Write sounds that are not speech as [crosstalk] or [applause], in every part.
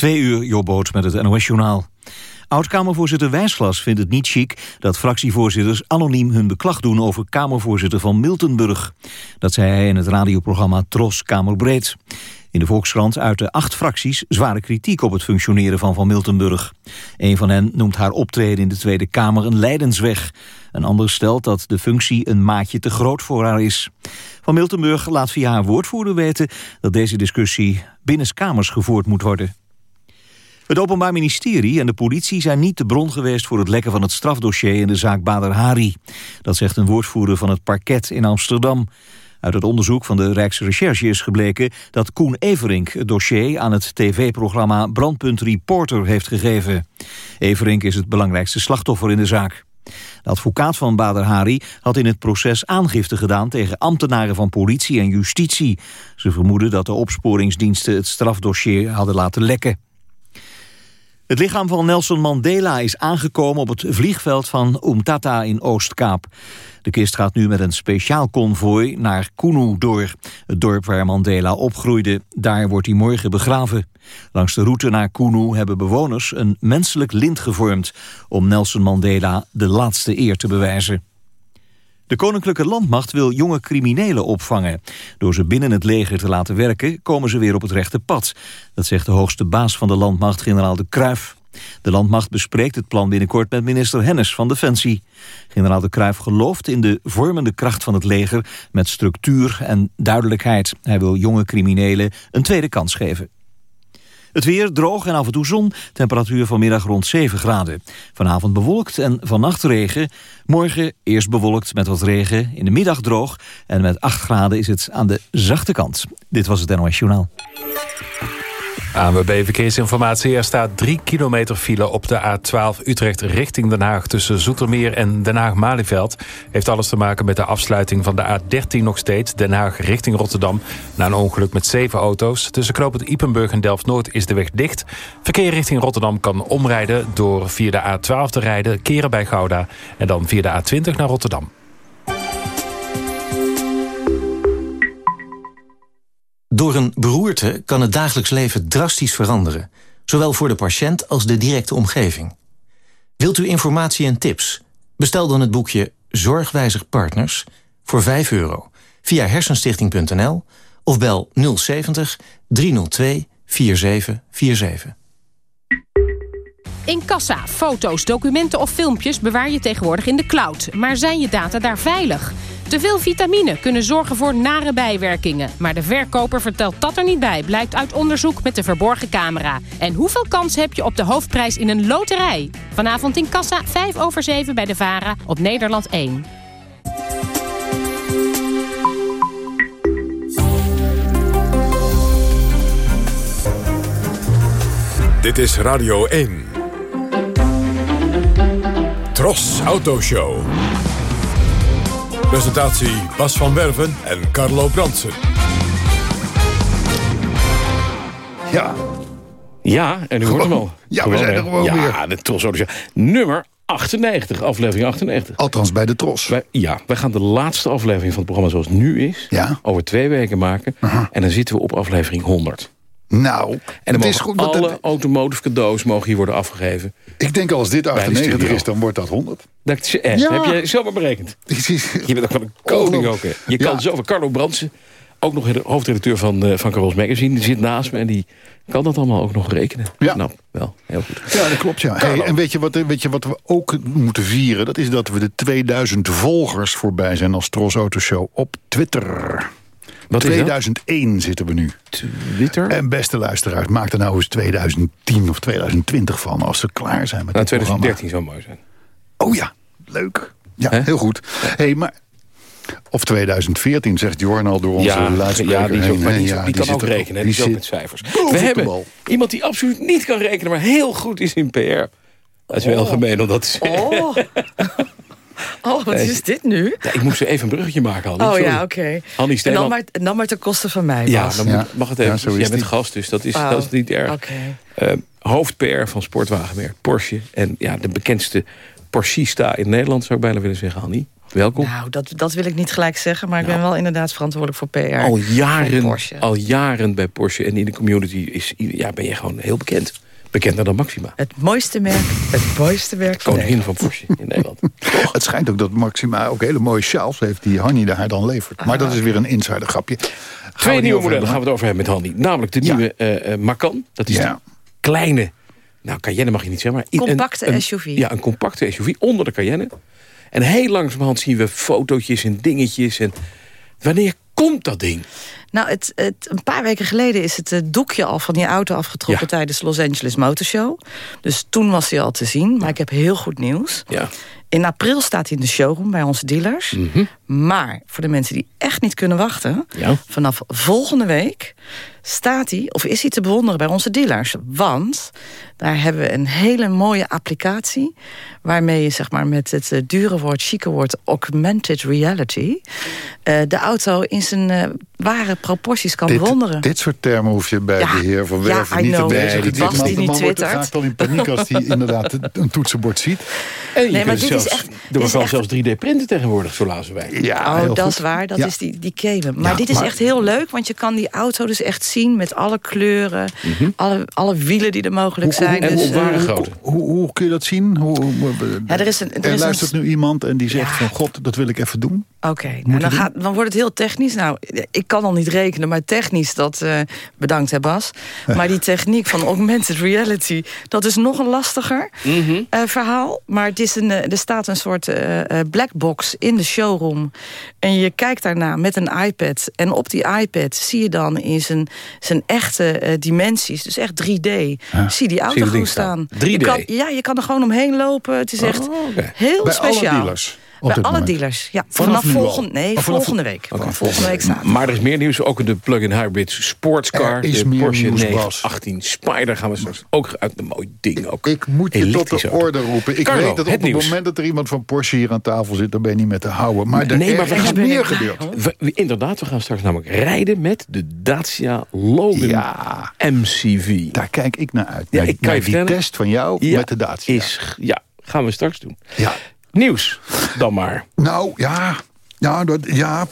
Twee uur Jobboot met het NOS-journaal. Oud-Kamervoorzitter Wijsglas vindt het niet chic dat fractievoorzitters anoniem hun beklag doen over Kamervoorzitter van Miltenburg. Dat zei hij in het radioprogramma Tros Kamerbreed. In de Volkskrant uiten acht fracties zware kritiek op het functioneren van Van Miltenburg. Een van hen noemt haar optreden in de Tweede Kamer een leidensweg. Een ander stelt dat de functie een maatje te groot voor haar is. Van Miltenburg laat via haar woordvoerder weten dat deze discussie binnenskamers gevoerd moet worden. Het Openbaar Ministerie en de politie zijn niet de bron geweest voor het lekken van het strafdossier in de zaak Bader Hari. Dat zegt een woordvoerder van het parket in Amsterdam. Uit het onderzoek van de Rijksrecherche is gebleken dat Koen Everink het dossier aan het tv-programma Brandpunt Reporter heeft gegeven. Everink is het belangrijkste slachtoffer in de zaak. De advocaat van Bader Hari had in het proces aangifte gedaan tegen ambtenaren van politie en justitie. Ze vermoeden dat de opsporingsdiensten het strafdossier hadden laten lekken. Het lichaam van Nelson Mandela is aangekomen op het vliegveld van Umtata in Oostkaap. De kist gaat nu met een speciaal konvooi naar Kunu door. Het dorp waar Mandela opgroeide. Daar wordt hij morgen begraven. Langs de route naar Kunu hebben bewoners een menselijk lint gevormd... om Nelson Mandela de laatste eer te bewijzen. De Koninklijke Landmacht wil jonge criminelen opvangen. Door ze binnen het leger te laten werken, komen ze weer op het rechte pad. Dat zegt de hoogste baas van de Landmacht, generaal de Kruif. De landmacht bespreekt het plan binnenkort met minister Hennis van Defensie. Generaal de Kruif gelooft in de vormende kracht van het leger... met structuur en duidelijkheid. Hij wil jonge criminelen een tweede kans geven. Het weer droog en af en toe zon. Temperatuur vanmiddag rond 7 graden. Vanavond bewolkt en vannacht regen. Morgen eerst bewolkt met wat regen. In de middag droog. En met 8 graden is het aan de zachte kant. Dit was het NOS Journaal. ANWB Verkeersinformatie. Er staat 3 kilometer file op de A12 Utrecht richting Den Haag... tussen Zoetermeer en Den Haag-Malieveld. Heeft alles te maken met de afsluiting van de A13 nog steeds... Den Haag richting Rotterdam. Na een ongeluk met zeven auto's. Tussen knooppunt Ipenburg en Delft-Noord is de weg dicht. Verkeer richting Rotterdam kan omrijden... door via de A12 te rijden, keren bij Gouda... en dan via de A20 naar Rotterdam. Door een beroerte kan het dagelijks leven drastisch veranderen. Zowel voor de patiënt als de directe omgeving. Wilt u informatie en tips? Bestel dan het boekje Zorgwijzig Partners voor 5 euro via hersenstichting.nl of bel 070 302 4747. In kassa, foto's, documenten of filmpjes bewaar je tegenwoordig in de cloud. Maar zijn je data daar veilig? Te veel vitamine kunnen zorgen voor nare bijwerkingen. Maar de verkoper vertelt dat er niet bij, blijkt uit onderzoek met de verborgen camera. En hoeveel kans heb je op de hoofdprijs in een loterij? Vanavond in Kassa, 5 over 7 bij de VARA op Nederland 1. Dit is Radio 1. Tros Autoshow. Presentatie Bas van Werven en Carlo Bransen. Ja. Ja, en u hoort hem al. [laughs] Ja, we zijn er gewoon ja, weer. Ja, de Tros Autoshow. Nummer 98, aflevering 98. Althans bij de Tros. Wij, ja, wij gaan de laatste aflevering van het programma zoals het nu is... Ja. over twee weken maken. En dan zitten we op aflevering 100. Nou, En het is goed. alle automotive cadeaus mogen hier worden afgegeven. ik denk als dit de 98 studio. is, dan wordt dat 100. Dat is echt. Ja. Heb je zomaar berekend? [laughs] Je bent ook van een koning ook. hè. Je kan Ja. zo van Carlo Brandsen... ook nog de hoofdredacteur van, eh van Carols Magazine... die zit naast me en die kan dat allemaal ook nog rekenen. Ja. Nou, wel, heel goed. Ja, dat klopt, ja. Hey, en weet je, wat, weet je wat we ook moeten vieren? Dat is dat we de 2000 volgers voorbij zijn als Tros Autoshow op Twitter. Wat is dat? 2001 zitten we nu. Twitter? En beste luisteraars, maak er nou eens 2010 of 2020 van... als ze klaar zijn met Nou, het programma. 2013 zou mooi zijn. Oh ja, leuk. Ja, heel goed. Hey, maar... Of 2014, zegt Jorn al door onze Ja, luidspreker ja, die, heen. maar die, Ja, die kan ook rekenen. Die, is ook zit met cijfers. boven We hebben bal. iemand die absoluut niet kan rekenen... maar heel goed is in PR. Dat is wel gemeen om dat te zeggen. Oh. [laughs] [laughs] oh, wat is dit nu? Ja, ik moest zo even een bruggetje maken, Hannie. Oh Sorry. ja, oké. Hannie En dan Steeman. maar, dan maar ten koste van mij, Ja, dan Ja. moet, mag het Ja, even. zo is Jij bent gast, dus dat is, Oh. dat is niet erg. Oké. Eh, hoofd PR van sportwagenmerk Porsche. En ja, de bekendste Porschista in Nederland, zou ik bijna willen zeggen, Hannie. Welkom. Nou, dat, dat wil ik niet gelijk zeggen, maar ik ben wel inderdaad verantwoordelijk voor PR. al, jaren, Porsche. al jaren bij Porsche en in de community is, ja, ben je gewoon heel bekend. Bekender dan Maxima. Het mooiste merk, het mooiste merk van Koningin van Porsche in Nederland. [laughs] Het schijnt ook dat Maxima ook hele mooie sjaals heeft... die Hanni daar dan levert. Maar dat is weer een insider grapje. Gaan we Twee nieuwe modellen gaan we het over hebben met Handy. Namelijk de Ja. nieuwe eh, eh, Macan. Dat is Ja. die kleine, nou Cayenne mag je niet zeggen, maar... Compacte een, een- SUV. Ja, een compacte SUV onder de Cayenne. En heel langzamerhand zien we fotootjes en dingetjes. En wanneer komt dat ding? Nou, het, het, een paar weken geleden is het eh, doekje al van die auto afgetrokken... Ja. tijdens de Los Angeles Motor Show. Dus toen was hij al te zien. Maar ik heb heel goed nieuws. Ja. In april staat hij in de showroom bij onze dealers. Maar voor de mensen die echt niet kunnen wachten... Ja. vanaf volgende week staat hij, of is hij te bewonderen bij onze dealers. Want daar hebben we een hele mooie applicatie... waarmee je zeg maar, met het eh, dure woord, chique woord... augmented reality... eh, de auto in zijn eh, ware proporties kan bewonderen. Dit, soort termen hoef je bij Ja. de heer van Ja, Werven niet te know. Bas man- die de niet man wordt vaak al in paniek als hij [laughs] inderdaad een toetsenbord ziet. En je Nee, maar dit is zelfs, echt- er is echt- zelfs 3D-printen tegenwoordig, zo lazen wij. Ja, Oh, dat goed. is waar. Dat Ja. is die, die Cayman. Maar Ja, dit is maar- echt heel leuk, want je kan die auto dus echt zien... met alle kleuren, alle, alle wielen die er mogelijk Hoe- hoe- zijn. en dus, hoe eh, ware grootte? Hoe, hoe kun je dat zien? Hoe, hoe- Ja, er is een- er is een- luistert nu iemand en die zegt Ja. van... God, dat wil ik even doen. Oké, nou, dan, gaat, dan wordt het heel technisch. Nou, ik kan al niet rekenen, maar technisch, dat eh, bedankt hè Bas. [laughs] Maar die techniek van augmented reality, dat is nog een lastiger Mhm. eh, verhaal. Maar het is een, er staat een soort eh, black box in de showroom. En je kijkt daarna met een iPad. En op die iPad zie je dan in zijn, zijn echte eh, dimensies, dus echt 3D, zie die auto Zie gewoon staan. staan. 3D? Je kan, ja, je kan er gewoon omheen lopen. Het is echt Oh, oké. heel Bij speciaal. alle dealers. Op Bij alle moment. dealers, ja. Vanaf volgende, nee, Oh, vanaf- volgende week. Volgende week staat. Maar er is meer nieuws, ook in de plug-in hybrid sportscar. Er is de meer Porsche nieuws, 918 Spider gaan we straks ook uit. Een mooi ding ook. Ik moet je tot de orde roepen. Ik Carlo, weet dat op het nieuws. moment dat er iemand van Porsche hier aan tafel zit... dan ben je niet meer te houden. Maar er, Nee, maar we er is gaan- meer gebeurd. We- inderdaad, we gaan straks namelijk rijden met de Dacia Logan Ja, MCV. daar kijk ik naar uit. Ja, Naar- ik kan naar je die vertellen. test van jou Ja, met de Dacia. Is, ja, gaan we straks doen. Ja. Nieuws dan maar. Nou, ja. Ja, dat, ja.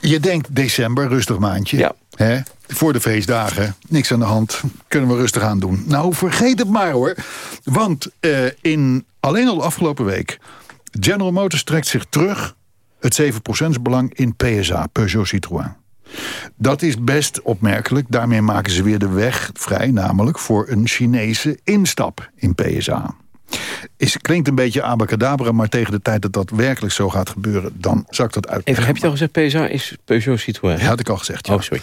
Je denkt december, rustig maandje. Ja. Hè? Voor de feestdagen, niks aan de hand. Kunnen we rustig aan doen. Nou, vergeet het maar hoor. Want eh, in, alleen al de afgelopen week... General Motors trekt zich terug... het 7% belang in PSA, Peugeot Citroën. Dat is best opmerkelijk. Daarmee maken ze weer de weg vrij, namelijk voor een Chinese instap in PSA. Is, klinkt een beetje abacadabra, maar tegen de tijd dat dat werkelijk zo gaat gebeuren, dan zou ik dat Even, uitleggen. heb je het al gezegd, PSA is Peugeot Citroën? Ja, had ik al gezegd. Ja. Oh, sorry.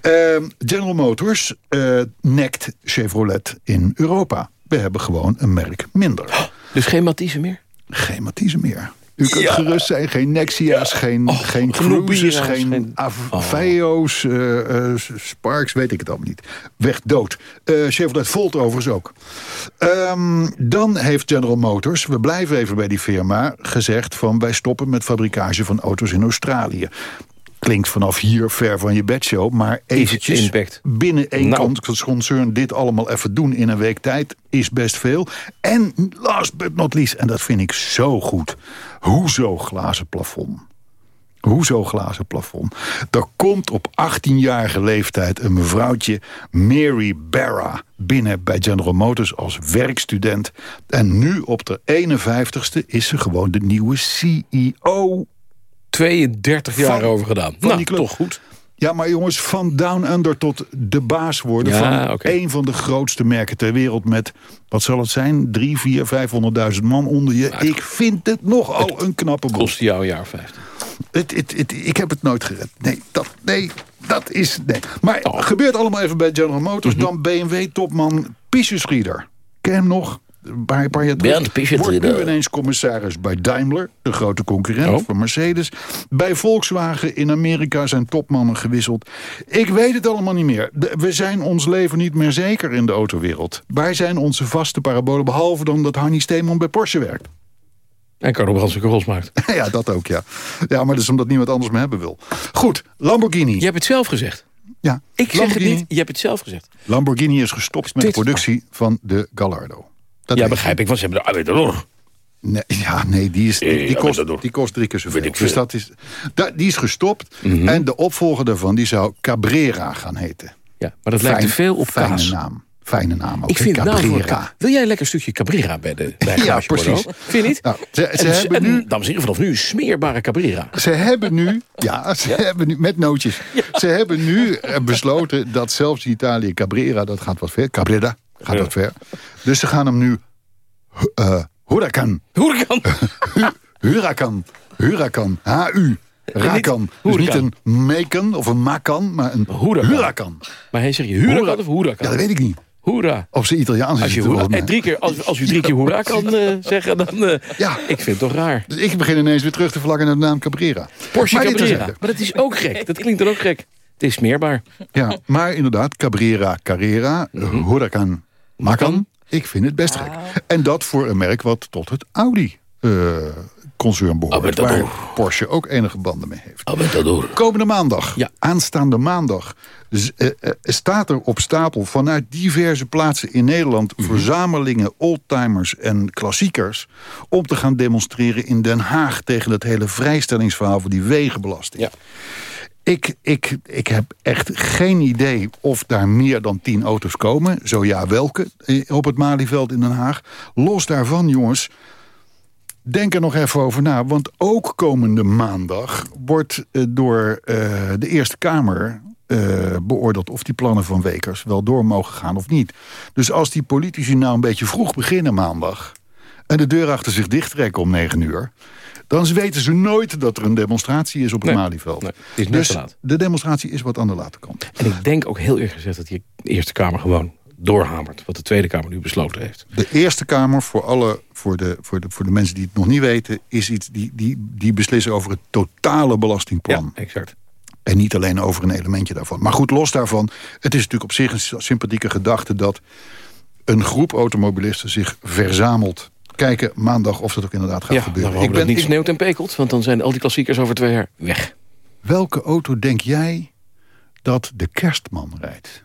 Ehm, General Motors eh, nekt Chevrolet in Europa. We hebben gewoon een merk minder. [gasps] Dus geen Matisse meer? Geen Matisse meer. U kunt gerust zijn, geen Nexia's, geen, Och, geen genoeg Cruises, geen geen- Aveo's, Sparks, weet ik het allemaal niet. Weg dood. Eh, Chevrolet Volt overigens ook. Ehm, dan heeft General Motors, we blijven even bij die firma, gezegd van wij stoppen met fabrikage van auto's in Australië. Klinkt vanaf hier ver van je bedshow, maar eventjes impact. binnen één Nou. concern dit allemaal even doen in een week tijd is best veel. En last but not least, en dat vind ik zo goed. Hoezo glazen plafond? Hoezo glazen plafond? Er komt op 18-jarige leeftijd een mevrouwtje, Mary Barra, binnen bij General Motors als werkstudent. En nu op de 51ste is ze gewoon de nieuwe CEO 32 jaar Van- over gedaan. van nou, toch goed. Ja, maar jongens, van Down Under tot de baas worden... Ja, van een van de grootste merken ter wereld met... wat zal het zijn? 3, 4, 500.000 man onder je. Ik vind het nogal een knappe boel. Kost jou een jaar 50. Het, het, het, ik heb het nooit gered. Nee, dat, nee, dat is... Nee. Maar Oh. gebeurt allemaal even bij General Motors. Mhm. Dan BMW-topman Pissusrieder. Ken hem nog? Een paar, paar jaar terug. Bernd. Wordt nu ineens commissaris bij Daimler. De grote concurrent Oh. van Mercedes. Bij Volkswagen in Amerika zijn topmannen gewisseld. Ik weet het allemaal niet meer. We zijn ons leven niet meer zeker in de autowereld. Waar zijn onze vaste parabolen? Behalve dan dat Hanni Steeman bij Porsche werkt. En Carlo Brands een maakt. [laughs] ja, dat ook, ja. Ja, maar dat is omdat niemand anders me hebben wil. Goed, Lamborghini. Je hebt het zelf gezegd. Ja, Ik zeg het niet, je hebt het zelf gezegd. Lamborghini is gestopt met de productie van de Gallardo. Dat ja, begrijp ik, want ze hebben de arbeider. Nee, ja, nee, die, is, die, Eh, die, kost, die kost drie keer zoveel. Dus dat is, die is gestopt. Mhm. En de opvolger daarvan die zou Cabrera gaan heten. Ja, maar dat lijkt te veel op fijne kaas. naam. Fijne naam ook. Ik vind Cabrera. Wil jij een lekker stukje Cabrera bij de bij [laughs] Ja, precies. Vind je niet? Nou, ze, ze En- hebben en, nu dames en heren, vanaf nu smeerbare Cabrera. Ze hebben nu, [laughs] ja, ze hebben nu, met nootjes. Ze hebben nu eh, besloten dat zelfs Italië Cabrera, dat gaat wat ver. Cabrera gaat wat ver. Dus ze gaan hem nu eh Huracan, Huracan. [laughs] Huracan, Huracan, H-U, Rakan. Dus niet een Mekan of een Makan, maar een Huracan. Huracan. Maar hij zeg je Huracan of Ja, Huracan? dat weet ik niet. Hoera. Op zijn Italiaans is Als, je het hoera, volgens en mij. drie keer, als, als u drie keer hoera kan [laughs] eh, zeggen, dan... eh, Ja. Ik vind het toch raar. Dus ik begin ineens weer terug te vlakken naar de naam Cabrera. Porsche Maar Cabrera. Maar dat is ook gek. Dat klinkt dan ook gek. Het is smeerbaar. Ja, maar inderdaad, Cabrera, Carrera, Mhm. Huracan, Macan. Ik vind het best gek. En dat voor een merk wat tot het Audi-concern behoort. Aventador. waar Porsche ook enige banden mee heeft. Komende maandag, Ja. aanstaande maandag... eh, eh, staat er op stapel vanuit diverse plaatsen in Nederland... Mhm. verzamelingen oldtimers en klassiekers... om te gaan demonstreren in Den Haag... tegen het hele vrijstellingsverhaal voor die wegenbelasting. Ja. Ik, ik, ik heb echt geen idee of daar meer dan tien auto's komen. Zo ja, welke eh, op het Malieveld in Den Haag. Los daarvan, jongens, denk er nog even over na. Want ook komende maandag wordt eh, door eh, de Eerste Kamer... beoordeeld of die plannen van Wekers wel door mogen gaan of niet. Dus als die politici nou een beetje vroeg beginnen maandag... en de deur achter zich dicht trekken om negen uur... dan weten ze nooit dat er een demonstratie is op het Nee, Malieveld. nee, het is net dus laat. de demonstratie is wat aan de late kant. En ik denk ook heel eerlijk gezegd dat die Eerste Kamer gewoon doorhamert. Wat de Tweede Kamer nu besloten heeft. De Eerste Kamer, voor, alle, voor, de, voor, de, voor de mensen die het nog niet weten... is iets die, die, die beslissen over het totale belastingplan. Ja, exact. En niet alleen over een elementje daarvan. Maar goed, los daarvan. Het is natuurlijk op zich een sympathieke gedachte... dat een groep automobilisten zich verzamelt. Kijken maandag of dat ook inderdaad gaat Ja, gebeuren. hopen Ik dat ben, niet sneeuwt en pekelt. Want dan zijn al die klassiekers over twee jaar weg. welke auto denk jij dat de kerstman rijdt?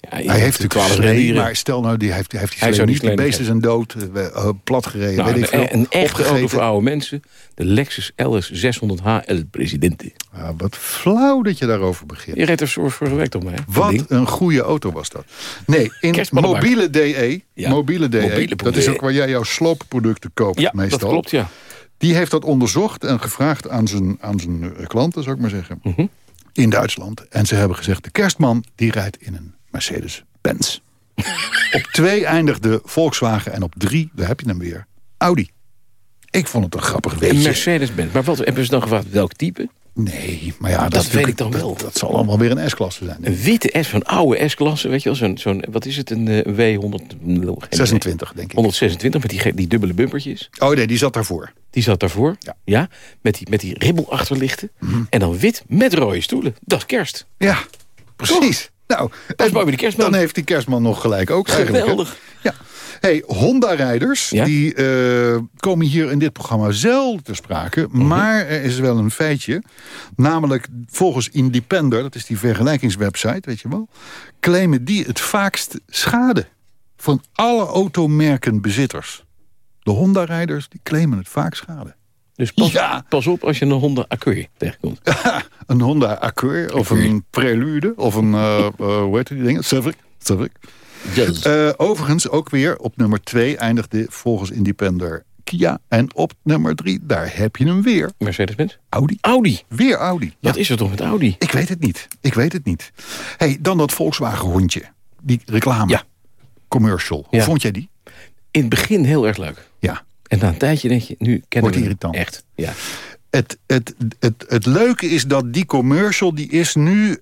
Ja, Hij heeft natuurlijk rendieren. maar stel nou, die heeft, die heeft die Hij niet. die beesten zijn dood, eh, eh, platgereden, Nou, weet ik veel. een, echte auto voor oude mensen. De Lexus LS 600H El Presidente. Ah, wat flauw dat je daarover begint. Je reed er voor vorige week toch mee? Dat Wat ding. een goede auto was dat. Nee, in mobiele DE, Ja, mobiele DE, mobiele dat is DE. ook waar jij jouw sloopproducten koopt Ja, meestal. dat klopt, ja. Die heeft dat onderzocht en gevraagd aan zijn, aan zijn eh, klanten, zou ik maar zeggen. Mhm. In Duitsland. En ze hebben gezegd, de kerstman die rijdt in een Mercedes-Benz. op twee eindigde Volkswagen en op drie, daar heb je hem weer, Audi. Ik vond het een grappig Een weetje. Mercedes-Benz. Maar wat hebben ze dan gevraagd? Welk type? Nee, maar ja, dat, weet ik dan wel. Dat, dat zal allemaal weer een S-klasse zijn. Een witte S, van oude S-klasse, weet je wel? Zo'n, zo'n, wat is het, een eh, W100... 26, denk ik. 126 met die, die dubbele bumpertjes. Oh nee, die zat daarvoor. Die zat daarvoor. Ja. met, die, met die ribbelachterlichten. En dan wit met rode stoelen. Dat is kerst. Ja, precies. Nou, en de kerstman. Dan heeft die kerstman nog gelijk ook? Geweldig. Ja. Hey, Honda-rijders Ja? die eh, komen hier in dit programma zelden te sprake. Mhm. Maar er is wel een feitje. Namelijk volgens Independer, dat is die vergelijkingswebsite, weet je wel. Claimen die het vaakst schade van alle automerkenbezitters. De Honda-rijders die claimen het vaak schade. Dus pas, Ja. pas op als je een Honda Accord tegenkomt. [laughs] een Honda Accord of een Prelude of een, eh, eh, hoe heet die dingen? Civic. Civic. Yes. Eh, overigens ook weer op nummer 2 eindigde volgens Independer Kia. En op nummer 3, daar heb je hem weer. Mercedes-Benz. Audi. Audi. Weer Audi. Wat Ja, is er toch met Audi? ik weet het niet. Ik weet het niet. hey, dan dat Volkswagen hondje. Die reclame. Ja. Commercial. Hoe vond jij die? In het begin heel erg leuk. En na een tijdje denk je, nu kennen Wordt we irritant. echt. Ja. Het, het, het, het leuke is dat die commercial... die is nu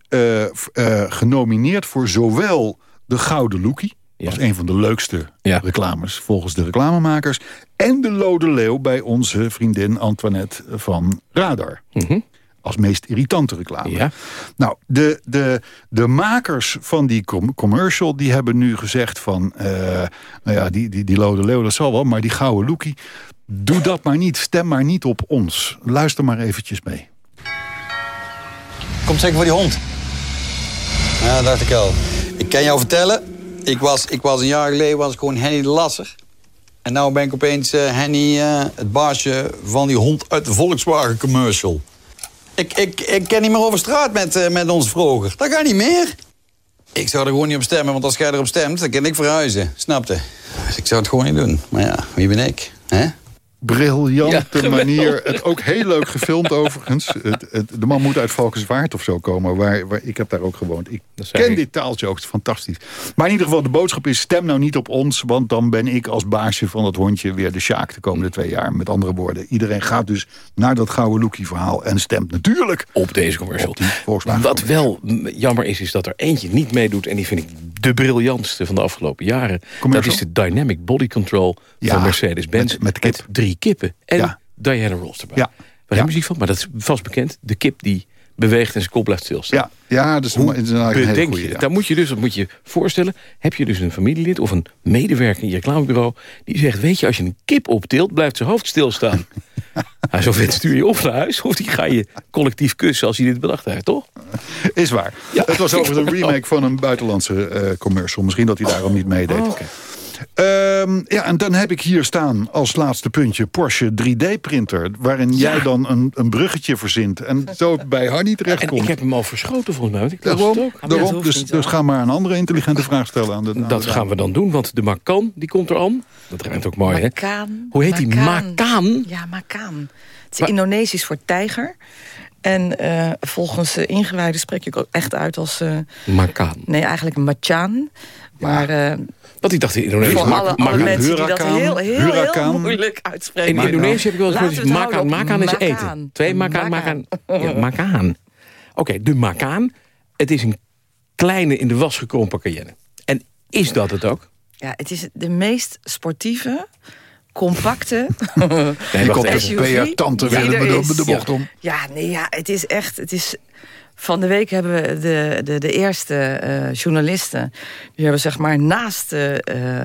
f- eh, genomineerd voor zowel de Gouden Lookie... Ja. als een van de leukste Ja. reclames volgens de reclamemakers... en de Lode Leeuw bij onze vriendin Antoinette van Radar. Mhm. Als meest irritante reclame. Ja. Nou, de, de, de makers van die com- commercial... die hebben nu gezegd van... eh, nou ja, die, die, die Lode Leeuw, dat zal wel... maar die Gouden Lookie, doe dat maar niet. Stem maar niet op ons. Luister maar eventjes mee. Komt zeker voor die hond. Ja, dat dacht ik al. Ik kan jou vertellen, ik was, ik was een jaar geleden was ik gewoon Henny de Lasser. En nou ben ik opeens eh, Henny, eh, het baasje van die hond uit de Volkswagen commercial. Ik, ik, ik ken niet meer over straat met, eh, met onze vroeger. Dat gaat niet meer. Ik zou er gewoon niet op stemmen, want als jij erop stemt, dan kan ik verhuizen. Snapte? Dus ik zou het gewoon niet doen. Maar ja, wie ben ik? hè? Briljante Ja, manier. Het ook heel leuk gefilmd overigens. Het, het- de man moet uit Valkenswaard of zo komen. Waar, waar, ik heb daar ook gewoond. Ik ken ik. dit taaltje ook. Fantastisch. Maar in ieder geval, de boodschap is... stem nou niet op ons, want dan ben ik als baasje van dat hondje... weer de Sjaak de komende twee jaar. Met andere woorden, iedereen gaat dus naar dat gouden Loekie verhaal... en stemt natuurlijk Op deze commercial. Op Wat wel mm, jammer is, is dat er eentje niet meedoet... en die vind ik de briljantste van de afgelopen jaren. Commercial? Dat is de Dynamic Body Control Ja, van Mercedes-Benz. met- met de kip. drie kippen. En Ja. Diana Ross erbij. Ja. Waar Ja. muziek van? Maar dat is vast bekend. De kip die beweegt en zijn kop blijft stilstaan. Ja, ja is, Hoe een, is een hele goeie, je? ja. Dan moet je dus, dat moet je voorstellen... heb je dus een familielid of een medewerker in je reclamebureau... die zegt, weet je, als je een kip optilt, blijft zijn hoofd stilstaan. [laughs] nou, zo vet stuur je of naar huis... of die ga je collectief kussen als hij dit bedacht heeft, toch? Is waar. het was overigens [laughs] een remake van een buitenlandse eh, commercial. Misschien dat hij daarom niet meedeed. Oh. Ehm, ja, en dan heb ik hier staan als laatste puntje Porsche 3D-printer. Waarin jij dan een, een bruggetje verzint. En [laughs] zo bij Hardy En terechtkomt. ik heb hem al verschoten volgens mij. want Ik het Daarom, dus, dus ga maar een andere intelligente vraag stellen aan de aan Dat de gaan we dan doen, want de Macan die komt er aan. Dat ruimt ook mooi, hè? Makaan. Hoe heet die? Makaan? Ja, Makaan. Het is Indonesisch voor tijger. En eh, volgens uh, ingewijden spreek ik ook echt uit als... eh, Macan. nee, eigenlijk Macaan. Maar eh, Want ik dacht in Indonesië... voor alle, mensen die dat heel, heel, Huracan. heel moeilijk uitspreken. In Indonesië heb ik wel eens gehoord, op Macan is Makaan. eten. Twee Macan. Makaan. Ja, Macan. Oké, de Macan. Het is een kleine in de was gekrompen Cayenne. En is dat het ook? Ja, het is de meest sportieve, compacte [laughs] Nee. SUV [laughs] de, is. de, de bocht om. Ja, nee, ja, het is echt. Het is, van de week hebben we de, de, de eerste eh, journalisten. Die hebben zeg maar naast. eh, eh,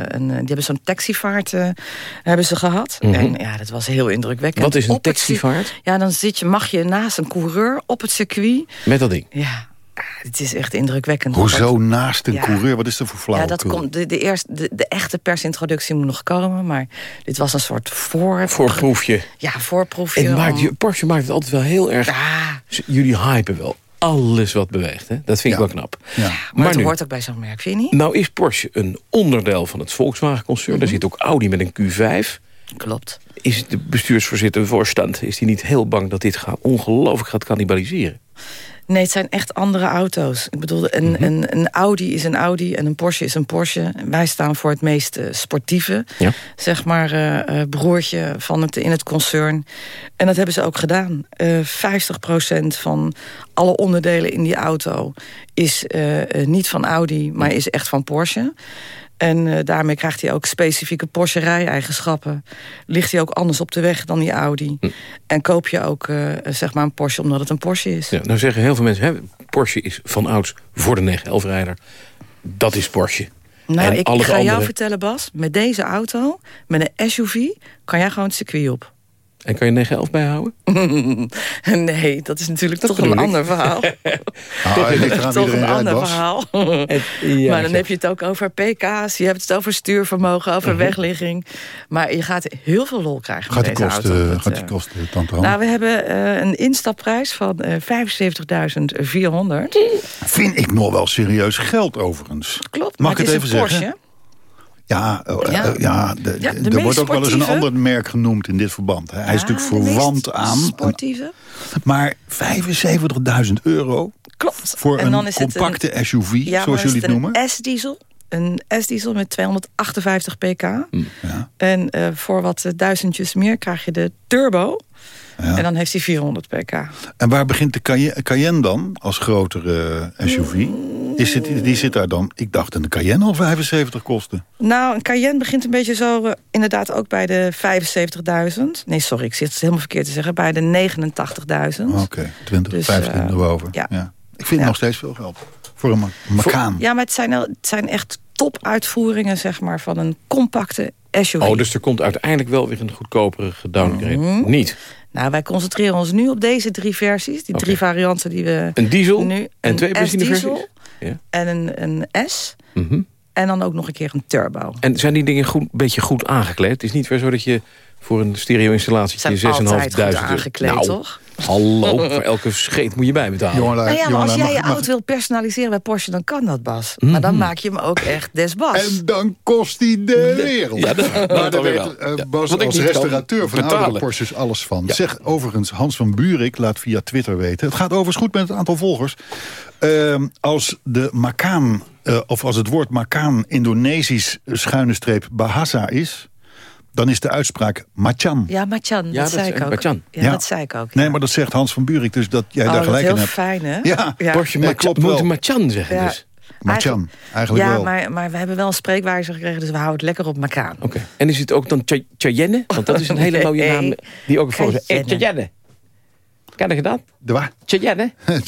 een, die hebben zo'n taxivaart eh, hebben ze gehad. En ja, dat was heel indrukwekkend. Mhm. Wat is een Op taxivaart? Ja, dan zit je, mag je naast een coureur op het circuit. Met dat ding. Ja, ah, het is echt indrukwekkend. Hoezo naast een Ja. coureur? Wat is er voor Ja, flauwekul? dat komt. De, de, eerste, de, de echte persintroductie moet nog komen. Maar dit was een soort voor... Voorproefje. Ja, voorproefje. En maakt, om- je- Porsche maakt het altijd wel heel erg... Ja, Jullie hypen wel alles wat beweegt. Hè? Dat vind ik Ja. wel knap. Ja. maar, Maar het nu- hoort ook bij zo'n merk, vind je niet? Nou is Porsche een onderdeel van het Volkswagen-concern. Daar zit ook Audi met een Q5. Klopt. Is de bestuursvoorzitter voorstand... is hij niet heel bang dat dit gaat, ongelooflijk gaat cannibaliseren? Nee, het zijn echt andere auto's. Ik bedoel, een, Mhm. een, een Audi is een Audi en een Porsche is een Porsche. Wij staan voor het meest eh, sportieve, Ja. zeg maar, eh, eh, broertje van het, in het concern. En dat hebben ze ook gedaan. Eh 50% van alle onderdelen in die auto is niet van Audi, maar is echt van Porsche. En eh, daarmee krijgt hij ook specifieke Porsche-rij-eigenschappen. Ligt hij ook anders op de weg dan die Audi. En koop je ook eh, zeg maar een Porsche omdat het een Porsche is. Ja, nou zeggen heel veel mensen... Hè, Porsche is van ouds voor de 911-rijder. Dat is Porsche. Nou, En ik ga jou vertellen, Bas. Met deze auto, met een SUV, kan jij gewoon het circuit op. En kan je 911 bijhouden? [laughs] nee, dat is natuurlijk toch bedoel een ik. ander verhaal. [laughs] Ah, [laughs] ligt eraan wie toch een rijdt, ander Bas. verhaal. ja, maar dan heb je het ook over pk's, je hebt het over stuurvermogen, over wegligging. Maar je gaat heel veel lol krijgen Gaat die met deze kosten, auto. Dat, gaat die eh, kosten tante nou, we hebben eh, een instapprijs van eh 75.400. Vind ik nog wel serieus geld overigens. Klopt, Mag maar ik het is even een Porsche. Ja, eh, Ja. eh, ja, de- Ja, de er wordt ook wel eens een ander merk genoemd in dit verband. Hij is natuurlijk verwant aan. Sportieve. Maar 75.000 euro Klopt. voor en dan een is het compacte SUV, zoals jullie is het noemen. Een S-diesel. Een S-diesel met 258 pk. Ja. En eh, voor wat eh, duizendjes meer krijg je de turbo. Ja. En dan heeft hij 400 pk. En waar begint de Caye- Cayenne dan als grotere SUV? Is het, die zit daar dan, ik dacht de Cayenne al 75 kostte. Nou, een Cayenne begint een beetje zo eh, inderdaad ook bij de 75.000. Nee, sorry, ik zit het helemaal verkeerd te zeggen. Bij de 89.000. Oké, 20, Dus, 25 eh, erboven. ja. Ja. Ik vind Ja. nog steeds veel geld. Voor een ma- Macan. Ja, maar het zijn, het zijn echt topuitvoeringen zeg maar, van een compacte SUV. Oh, dus er komt uiteindelijk wel weer een goedkopere gedowngrade. Mhm. Niet. Nou, wij concentreren ons nu op deze drie versies. Die drie varianten die we Een diesel nu... en twee benzineversies? Ja. en een, een S. Mhm. En dan ook nog een keer een turbo. En zijn die dingen goed, een beetje goed aangekleed? Het is niet weer zo dat je voor een stereo-installatie Zijn 6.500 altijd goed euro... aangekleed, nou, toch? Hallo, voor elke scheet moet je bijbetalen. Nou ja, maar als jij je auto wil personaliseren bij Porsche, dan kan dat, Bas. Maar dan maak je hem ook echt des Bas. En dan kost die de wereld. Ja, dat- dat maar daar alweer weet wel. eh, Ja, Bas als restaurateur van betalen. oude Porsches alles van. Ja. Zeg overigens, Hans van Buurik laat via Twitter weten... het gaat overigens goed met het aantal volgers. Ehm, als de Makaan, eh, of als het woord Makaan... Indonesisch schuine streep Bahasa is... dan is de uitspraak Macan. Ja, Matjan, dat, Ja, dat zei ik ook. Matjan. Ja, Ja. dat zei ik ook. Nee, ja. maar dat zegt Hans van Buurik, dus dat jij Oh, daar dat gelijk heel in hebt. fijn, hè? Ja, Porsche Nee, Macan, klopt moet wel. een Macan zeggen Ja. dus. Macan, eigenlijk ja, wel. maar, maar we hebben wel een spreekwijzer gekregen, dus we houden het lekker op Macaan. Oké. En is het ook dan Ch- Cheyenne? Want dat is een [laughs] hele mooie Nee. naam die ook voor is. Cheyenne. Cheyenne. Ken je dat? De waar? Cheyenne? [laughs] [laughs]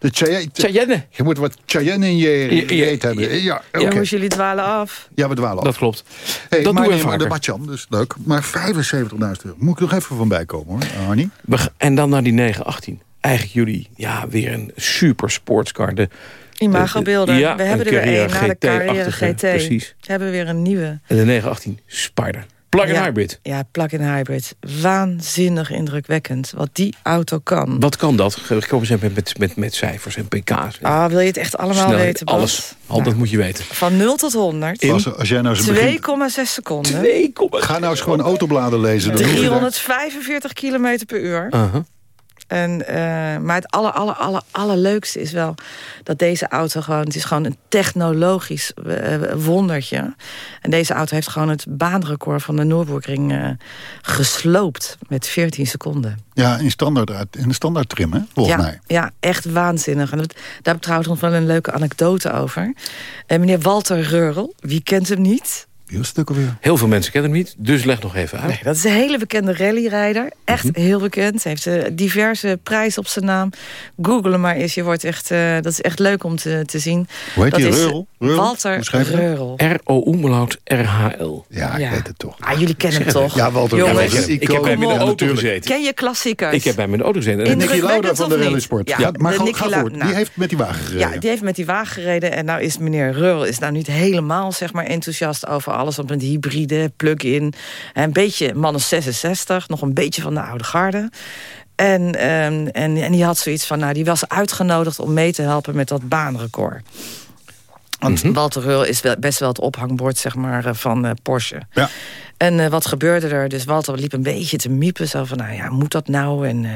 de Cheyenne. Je moet wat Cheyenne in je reet hebben. Ja, oké. Jongens, jullie dwalen af. Ja, we dwalen af. Dat klopt. Hey, dat maar doen we vaker. de Batjan, dus leuk. Maar 75.000 euro. Moet ik nog even van bijkomen hoor, Arnie. We ga- En dan naar die 918. Eigenlijk jullie, ja, weer een super sportscar. De, Imagobeelden. Ja, we hebben een er weer één. Na de Carrera GT-achtige, GT. precies. Hebben we weer een nieuwe. de 918 Spider. Plug-in Ja. hybrid. Ja, plug-in hybrid. Waanzinnig indrukwekkend wat die auto kan. Wat kan dat? Kom eens even met, met, met cijfers en pk's. en Ah, wil je het echt allemaal snelheid, weten, Bas? Alles. Al dat Nou, moet je weten. Van 0 tot 100. Bas, als jij nou eens begint... 2,6 seconden. Ga nou eens gewoon autobladen lezen. dan hoef je daar- 345 km per uur. Uh-huh. En, eh, maar het aller, aller, aller, allerleukste is wel dat deze auto gewoon... het is gewoon een technologisch eh, wondertje. En deze auto heeft gewoon het baanrecord van de Nürburgring eh gesloopt met 14 seconden. Ja, in standaard, in de standaard trim, hè, volgens ja, mij. ja, echt waanzinnig. En dat, daar heb ik trouwens nog wel een leuke anekdote over. Meneer Walter Reurel, wie kent hem niet? Heel stuk alweer. Heel veel mensen kennen hem niet, dus leg nog even uit. Nee, dat is een hele bekende rallyrijder. Echt Mhm. heel bekend. Hij heeft eh, diverse prijzen op zijn naam. Google hem maar eens. Je wordt echt, eh, dat is echt leuk om te, te zien. Hoe heet dat die? is? Walter? Reurel. R-O-Umlaut R-H-L. Ja, ik Ja. weet het toch. Ah, jullie kennen hem toch? Ja, Walter Reurel een Ik heb bij icoon. hem in de Ja, auto natuurlijk. gezeten. Ken je klassiekers? Ik heb bij hem in de auto gezeten. En Nicky Lauda van de rallysport. Ja, Ja, maar de ga, ga voort. nou. Die heeft met die wagen gereden. Ja, die heeft met die wagen gereden. En nou is meneer Reurel is nou niet helemaal zeg maar, enthousiast over alles. Want met hybride, plug-in. Een beetje man of 66. Nog een beetje van de oude garde. En, ehm, en, en die had zoiets van, nou, die was uitgenodigd om mee te helpen met dat baanrecord. Want Mhm. Walter Reul is wel, best wel het ophangbord zeg maar, eh, van eh, Porsche. Ja. En eh, wat gebeurde er? Dus Walter liep een beetje te miepen. Zo van, nou ja, moet dat nou? En, eh,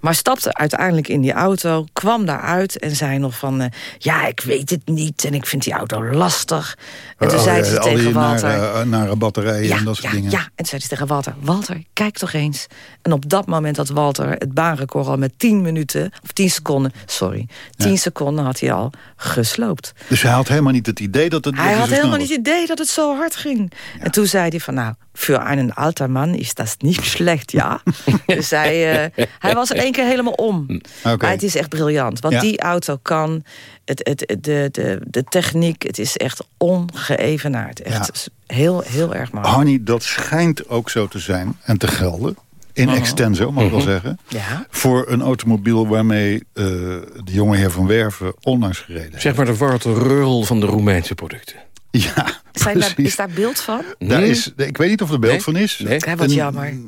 maar stapte uiteindelijk in die auto, kwam daaruit en zei nog van... eh, ja, ik weet het niet en ik vind die auto lastig. En toen Oh, zei ze tegen Walter... nare, eh, nare batterijen en dat soort ja, dingen. Ja, en toen zei hij tegen Walter, Walter, kijk toch eens. En op dat moment had Walter het baanrecord al met 10 minuten... of 10 seconden, sorry, 10 seconden had hij al gesloopt. Dus hij had helemaal niet het idee dat het Hij had helemaal was. niet het idee dat het zo hard ging. En toen zei hij van, nou, voor een alter man is dat niet slecht, ja. [laughs] dus hij, eh, hij was in één keer helemaal om. Oké. Maar het is echt briljant. Wat Ja. die auto kan, het, het, het- de, de, de techniek, het is echt ongeëvenaard. Echt heel, heel erg mooi. Harnie, dat schijnt ook zo te zijn en te gelden. In extenso, mag ik wel zeggen. Ja. Voor een automobiel waarmee eh, de jonge heer Van Werven onlangs gereden. Zeg maar de Reul van de Roemeense producten. Ja, Zijn daar, precies. is daar beeld van? Daar is, ik weet niet of er beeld Nee? van is. Nee. Wat jammer.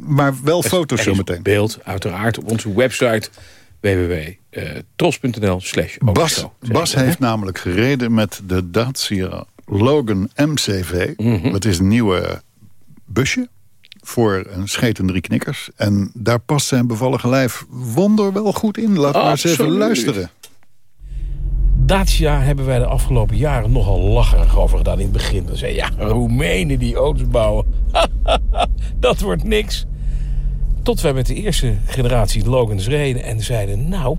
Maar wel foto's Er zo is meteen. Beeld, uiteraard, op onze website www.tros.nl slash Bas, Bas heeft namelijk gereden met de Dacia Logan MCV. Mhm. Dat is een nieuwe busje voor een scheet en drie knikkers. En daar past zijn bevallige lijf wonder wel goed in. Laat maar eens even Absoluut. luisteren. Dacia hebben wij de afgelopen jaren nogal lacherig over gedaan in het begin. Dan zei ja, Roemenen die auto's bouwen. [laughs] dat wordt niks. Tot wij met de eerste generatie Logans reden en zeiden... nou,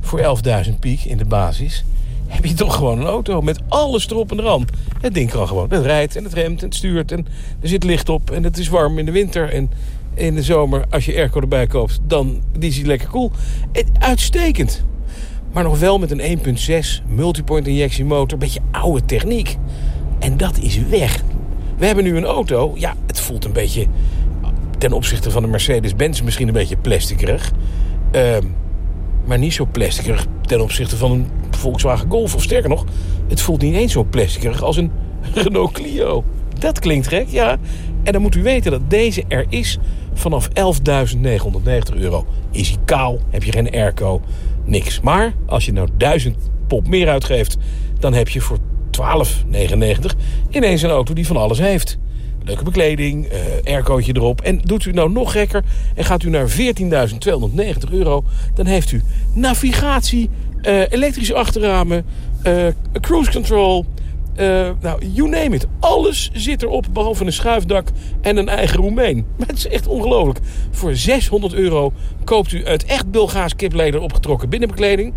voor 11.000 piek in de basis heb je toch gewoon een auto met alles erop en eraan. Het ding kan gewoon. Het rijdt en het remt en het stuurt en er zit licht op... en het is warm in de winter en in de zomer, als je airco erbij koopt... dan is hij lekker koel. Het- Uitstekend. Maar nog wel met een 1.6 multipoint injectiemotor. Beetje oude techniek. En dat is weg. We hebben nu een auto. Ja, het voelt een beetje... ten opzichte van de Mercedes-Benz misschien een beetje plastikerig. Ehm, maar niet zo plastikerig ten opzichte van een Volkswagen Golf. Of sterker nog, het voelt niet eens zo plastikerig als een [laughs] Renault Clio. Dat klinkt gek, ja. En dan moet u weten dat deze er is vanaf 11.990 euro. Is hij kaal, heb je geen airco, niks. Maar als je nou 1000 pop meer uitgeeft... dan heb je voor 12,99 ineens een auto die van alles heeft. Leuke bekleding, aircootje erop. En doet u nou nog gekker en gaat u naar 14.290 euro... dan heeft u navigatie, eh, elektrische achterramen, eh, cruise control... eh, nou, you name it. Alles zit erop, behalve een schuifdak en een eigen Roemeen. Maar [laughs] het is echt ongelooflijk. Voor 600 euro koopt u uit echt Bulgaars kipleder opgetrokken binnenbekleding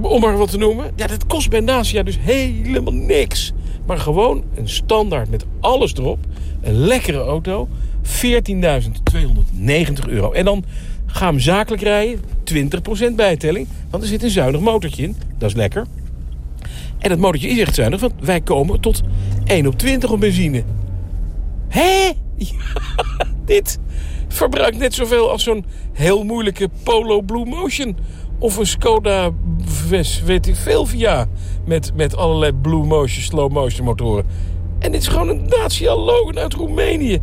om maar wat te noemen. Ja, dat kost bij Dacia dus helemaal niks. Maar gewoon een standaard met alles erop. Een lekkere auto. 14.290 euro. En dan ga hem zakelijk rijden. 20% bijtelling. Want er zit een zuinig motortje in. Dat is lekker. En dat motortje is echt zuinig. Want wij komen tot 1 op 20 op benzine. Hé? [laughs] Dit verbruikt net zoveel als zo'n heel moeilijke Polo Blue Motion. Of een Skoda weet ik veel, via. Met, met allerlei Blue Motion, Slow Motion motoren. En dit is gewoon een Dacia Logan uit Roemenië.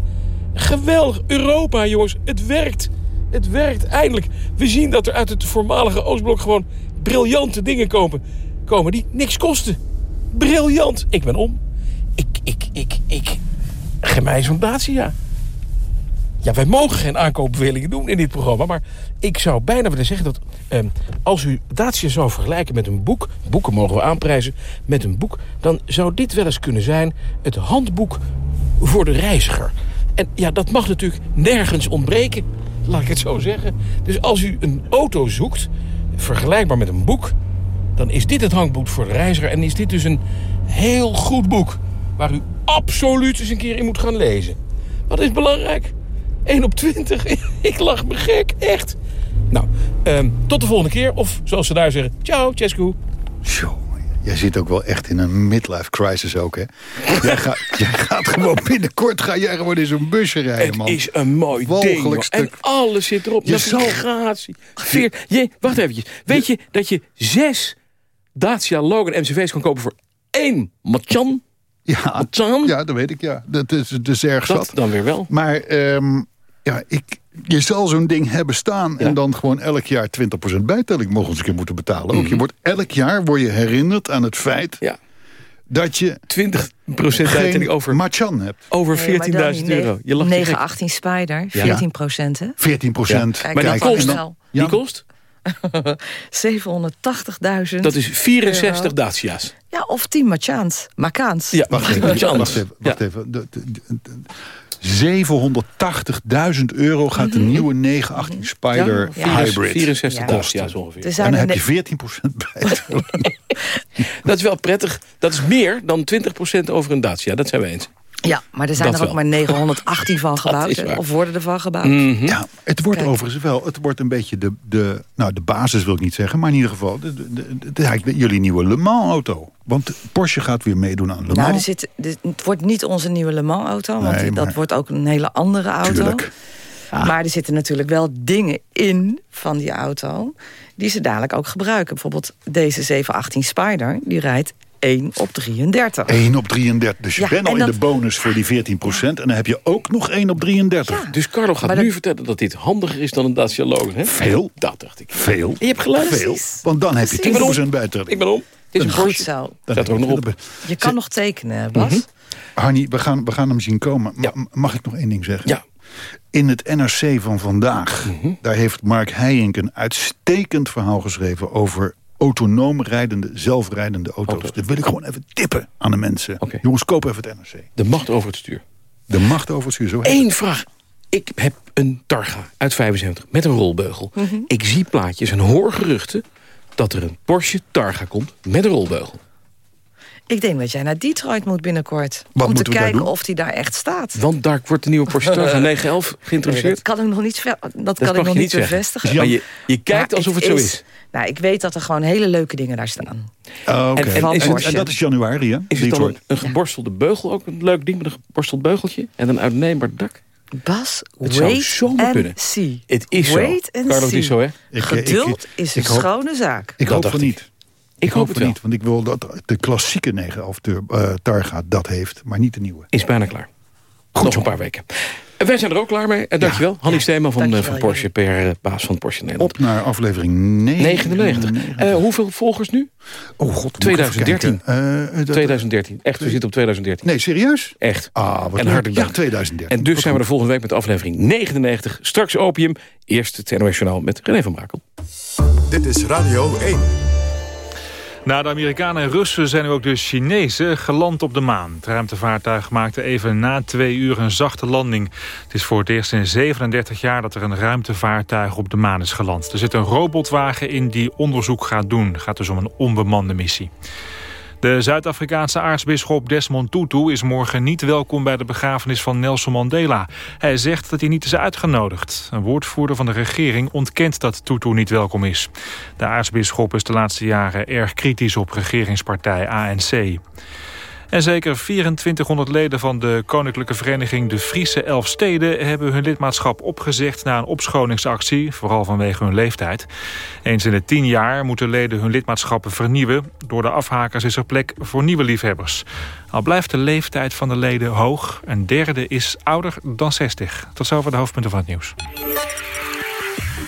Geweldig. Europa, jongens. Het werkt. Het werkt eindelijk. We zien dat er uit het voormalige Oostblok gewoon briljante dingen komen. Komen die niks kosten. Briljant. Ik ben om. Ik, ik, ik, ik. Mij zo'n Dacia. Ja, wij mogen geen aankoopbevelingen doen in dit programma. Maar ik zou bijna willen zeggen dat ehm, als u Dacia zou vergelijken met een boek... boeken mogen we aanprijzen, met een boek... dan zou dit wel eens kunnen zijn het handboek voor de reiziger. En ja, dat mag natuurlijk nergens ontbreken, laat ik het zo zeggen. Dus als u een auto zoekt, vergelijkbaar met een boek... dan is dit het handboek voor de reiziger. En is dit dus een heel goed boek... waar u absoluut eens een keer in moet gaan lezen. Wat is belangrijk? 1 op 20. [laughs] Ik lach me gek, echt. Nou, ehm, tot de volgende keer. Of zoals ze daar zeggen, ciao, Cescu. Jij zit ook wel echt in een midlife crisis ook, hè? Jij, gaat, jij gaat gewoon binnenkort ga jij gewoon in zo'n busje rijden, Het man. is een mooi Walgelijk ding. stuk. En alles zit erop. Je zal- Navigatie. Veer, je, wacht eventjes. Weet je dat je zes Dacia Logan MCV's kan kopen voor één Machan? Ja, Machan? ja, dat weet ik, ja. Dat is dus erg Dat zat. dan weer wel. Maar ehm, ja, ik, je zal zo'n ding hebben staan... Ja. en dan gewoon elk jaar 20% bijtelling mogen eens een keer moeten betalen. Ook je Mhm. wordt elk jaar word je herinnerd aan het feit... Ja. dat je 20% bijtelling geen over, Machan hebt. over 14.000 euro. Je lacht je gek. 918 Spider, 14 procent, hè? 14 procent. Kijk, Maar dat die kost, wel. die kost? 780.000. Dat is 64 euro. Dacia's. Ja, of 10 Machaans. Macaans. Ja, Wacht even, wacht even. Wacht Ja. even. De- de- de- de- 780.000 euro gaat de nieuwe 918 Spider Mhm. Ja, Hybrid 64 Ja. Dacia's ongeveer. Er En dan heb je 14% bijtelling. [laughs] Dat is wel prettig. Dat is meer dan 20% over een Dacia. Dat zijn we eens. Ja, maar er zijn Dat er ook wel. maar 918 van [laughs] gebouwd. Of worden er van gebouwd. Mhm. Ja, het wordt Kijk. overigens wel. Het wordt een beetje de, de, nou, de basis wil ik niet zeggen. Maar in ieder geval de, de, de, jullie nieuwe Le Mans auto. Want Porsche gaat weer meedoen aan Le Mans. Nou, er zit, er- het wordt niet onze nieuwe Le Mans auto. Want Nee, dat wordt ook een hele andere auto. Tuurlijk. Maar er zitten natuurlijk wel dingen in van die auto... die ze dadelijk ook gebruiken. Bijvoorbeeld deze 718 Spider, die rijdt 1 op 33. 1 op 33. Dus je Ja, bent al in dat- de bonus voor die 14% En dan heb je ook nog 1 op 33. Ja. Dus Carlo gaat Maar nu dat- vertellen dat dit handiger is dan een Dacia Logan. Hè? Veel. Dat dacht ik. Veel. En je hebt gelijk. Veel. Want dan heb je Precies. 20 bijtelling. Ik ben om. Is een Goed zo. Er ook je nog op. 20 Je kan nog tekenen, Bas. Harnie, we gaan, we gaan hem zien komen. Ma- Ja. Mag ik nog één ding zeggen? Ja. In het NRC van vandaag, Mhm. daar heeft Mark Heijink een uitstekend verhaal geschreven over autonoom rijdende, zelfrijdende auto's. Auto's. Dat wil ik gewoon even tippen aan de mensen. Oké. Jongens, koop even het NRC. De macht over het stuur. De macht over het stuur. Zo Eén vraag. Ik heb een Targa uit 75 met een rolbeugel. Ik zie plaatjes en hoor geruchten dat er een Porsche Targa komt met een rolbeugel. Ik denk dat jij naar Detroit moet binnenkort. Wat om te kijken of die daar echt staat. Want daar wordt de nieuwe Porsche [laughs] Targa 911 Nee, geïntroduceerd. dat kan ik nog niet, dat dat kan ik nog je niet zeggen. bevestigen. Maar je, je kijkt Maar alsof het, zo is. Nou, ik weet dat er gewoon hele leuke dingen daar staan. Oh, Oké. En- en Van dat is januari, hè? Is het dan een, een geborstelde beugel ook een leuk ding met een geborsteld beugeltje en een uitneembaar dak? Bas, Het zou wait zomaar and kunnen. see. Het is wait zo. Carlo, is zo, hè? Ik, eh, Geduld ik, is ik een hoop- schone zaak. Ik Dat hoop van ik. niet. Ik, hoop het wel. niet, want ik wil dat de klassieke 911 tur- eh, Targa dat heeft, maar niet de nieuwe. Is bijna klaar. Nog een paar weken. En wij zijn er ook klaar mee. En dankjewel. Hannie Steeman van, eh, dankjewel, van Porsche, per eh, baas van Porsche Nederland. Op naar aflevering 99. 99. Eh, hoeveel volgers nu? oh god, moet ik 2013. even kijken. Eh, dat- 2013. Echt, we zitten op 2013. Nee, serieus? Echt. Ah, wat en hartelijk Ja, dank. 2013. En dus Wat zijn we goed. er volgende week met aflevering 99. Straks Opium. Eerst het NOS Journaal met René van Brakel. Dit is Radio 1. Na de Amerikanen en Russen zijn nu ook de Chinezen geland op de maan. Het ruimtevaartuig maakte even na twee uur een zachte landing. Het is voor het eerst in 37 jaar dat er een ruimtevaartuig op de maan is geland. Er zit een robotwagen in die onderzoek gaat doen. Het gaat dus om een onbemande missie. De Zuid-Afrikaanse aartsbisschop Desmond Tutu is morgen niet welkom bij de begrafenis van Nelson Mandela. Hij zegt dat hij niet is uitgenodigd. Een woordvoerder van de regering ontkent dat Tutu niet welkom is. De aartsbisschop is de laatste jaren erg kritisch op regeringspartij ANC. En zeker 2400 leden van de Koninklijke Vereniging De Friese Elfsteden... hebben hun lidmaatschap opgezegd na een opschoningsactie, vooral vanwege hun leeftijd. Eens in de tien jaar moeten leden hun lidmaatschappen vernieuwen. Door de afhakers is er plek voor nieuwe liefhebbers. Al blijft de leeftijd van de leden hoog. Een derde is ouder dan 60. Tot zover de hoofdpunten van het nieuws.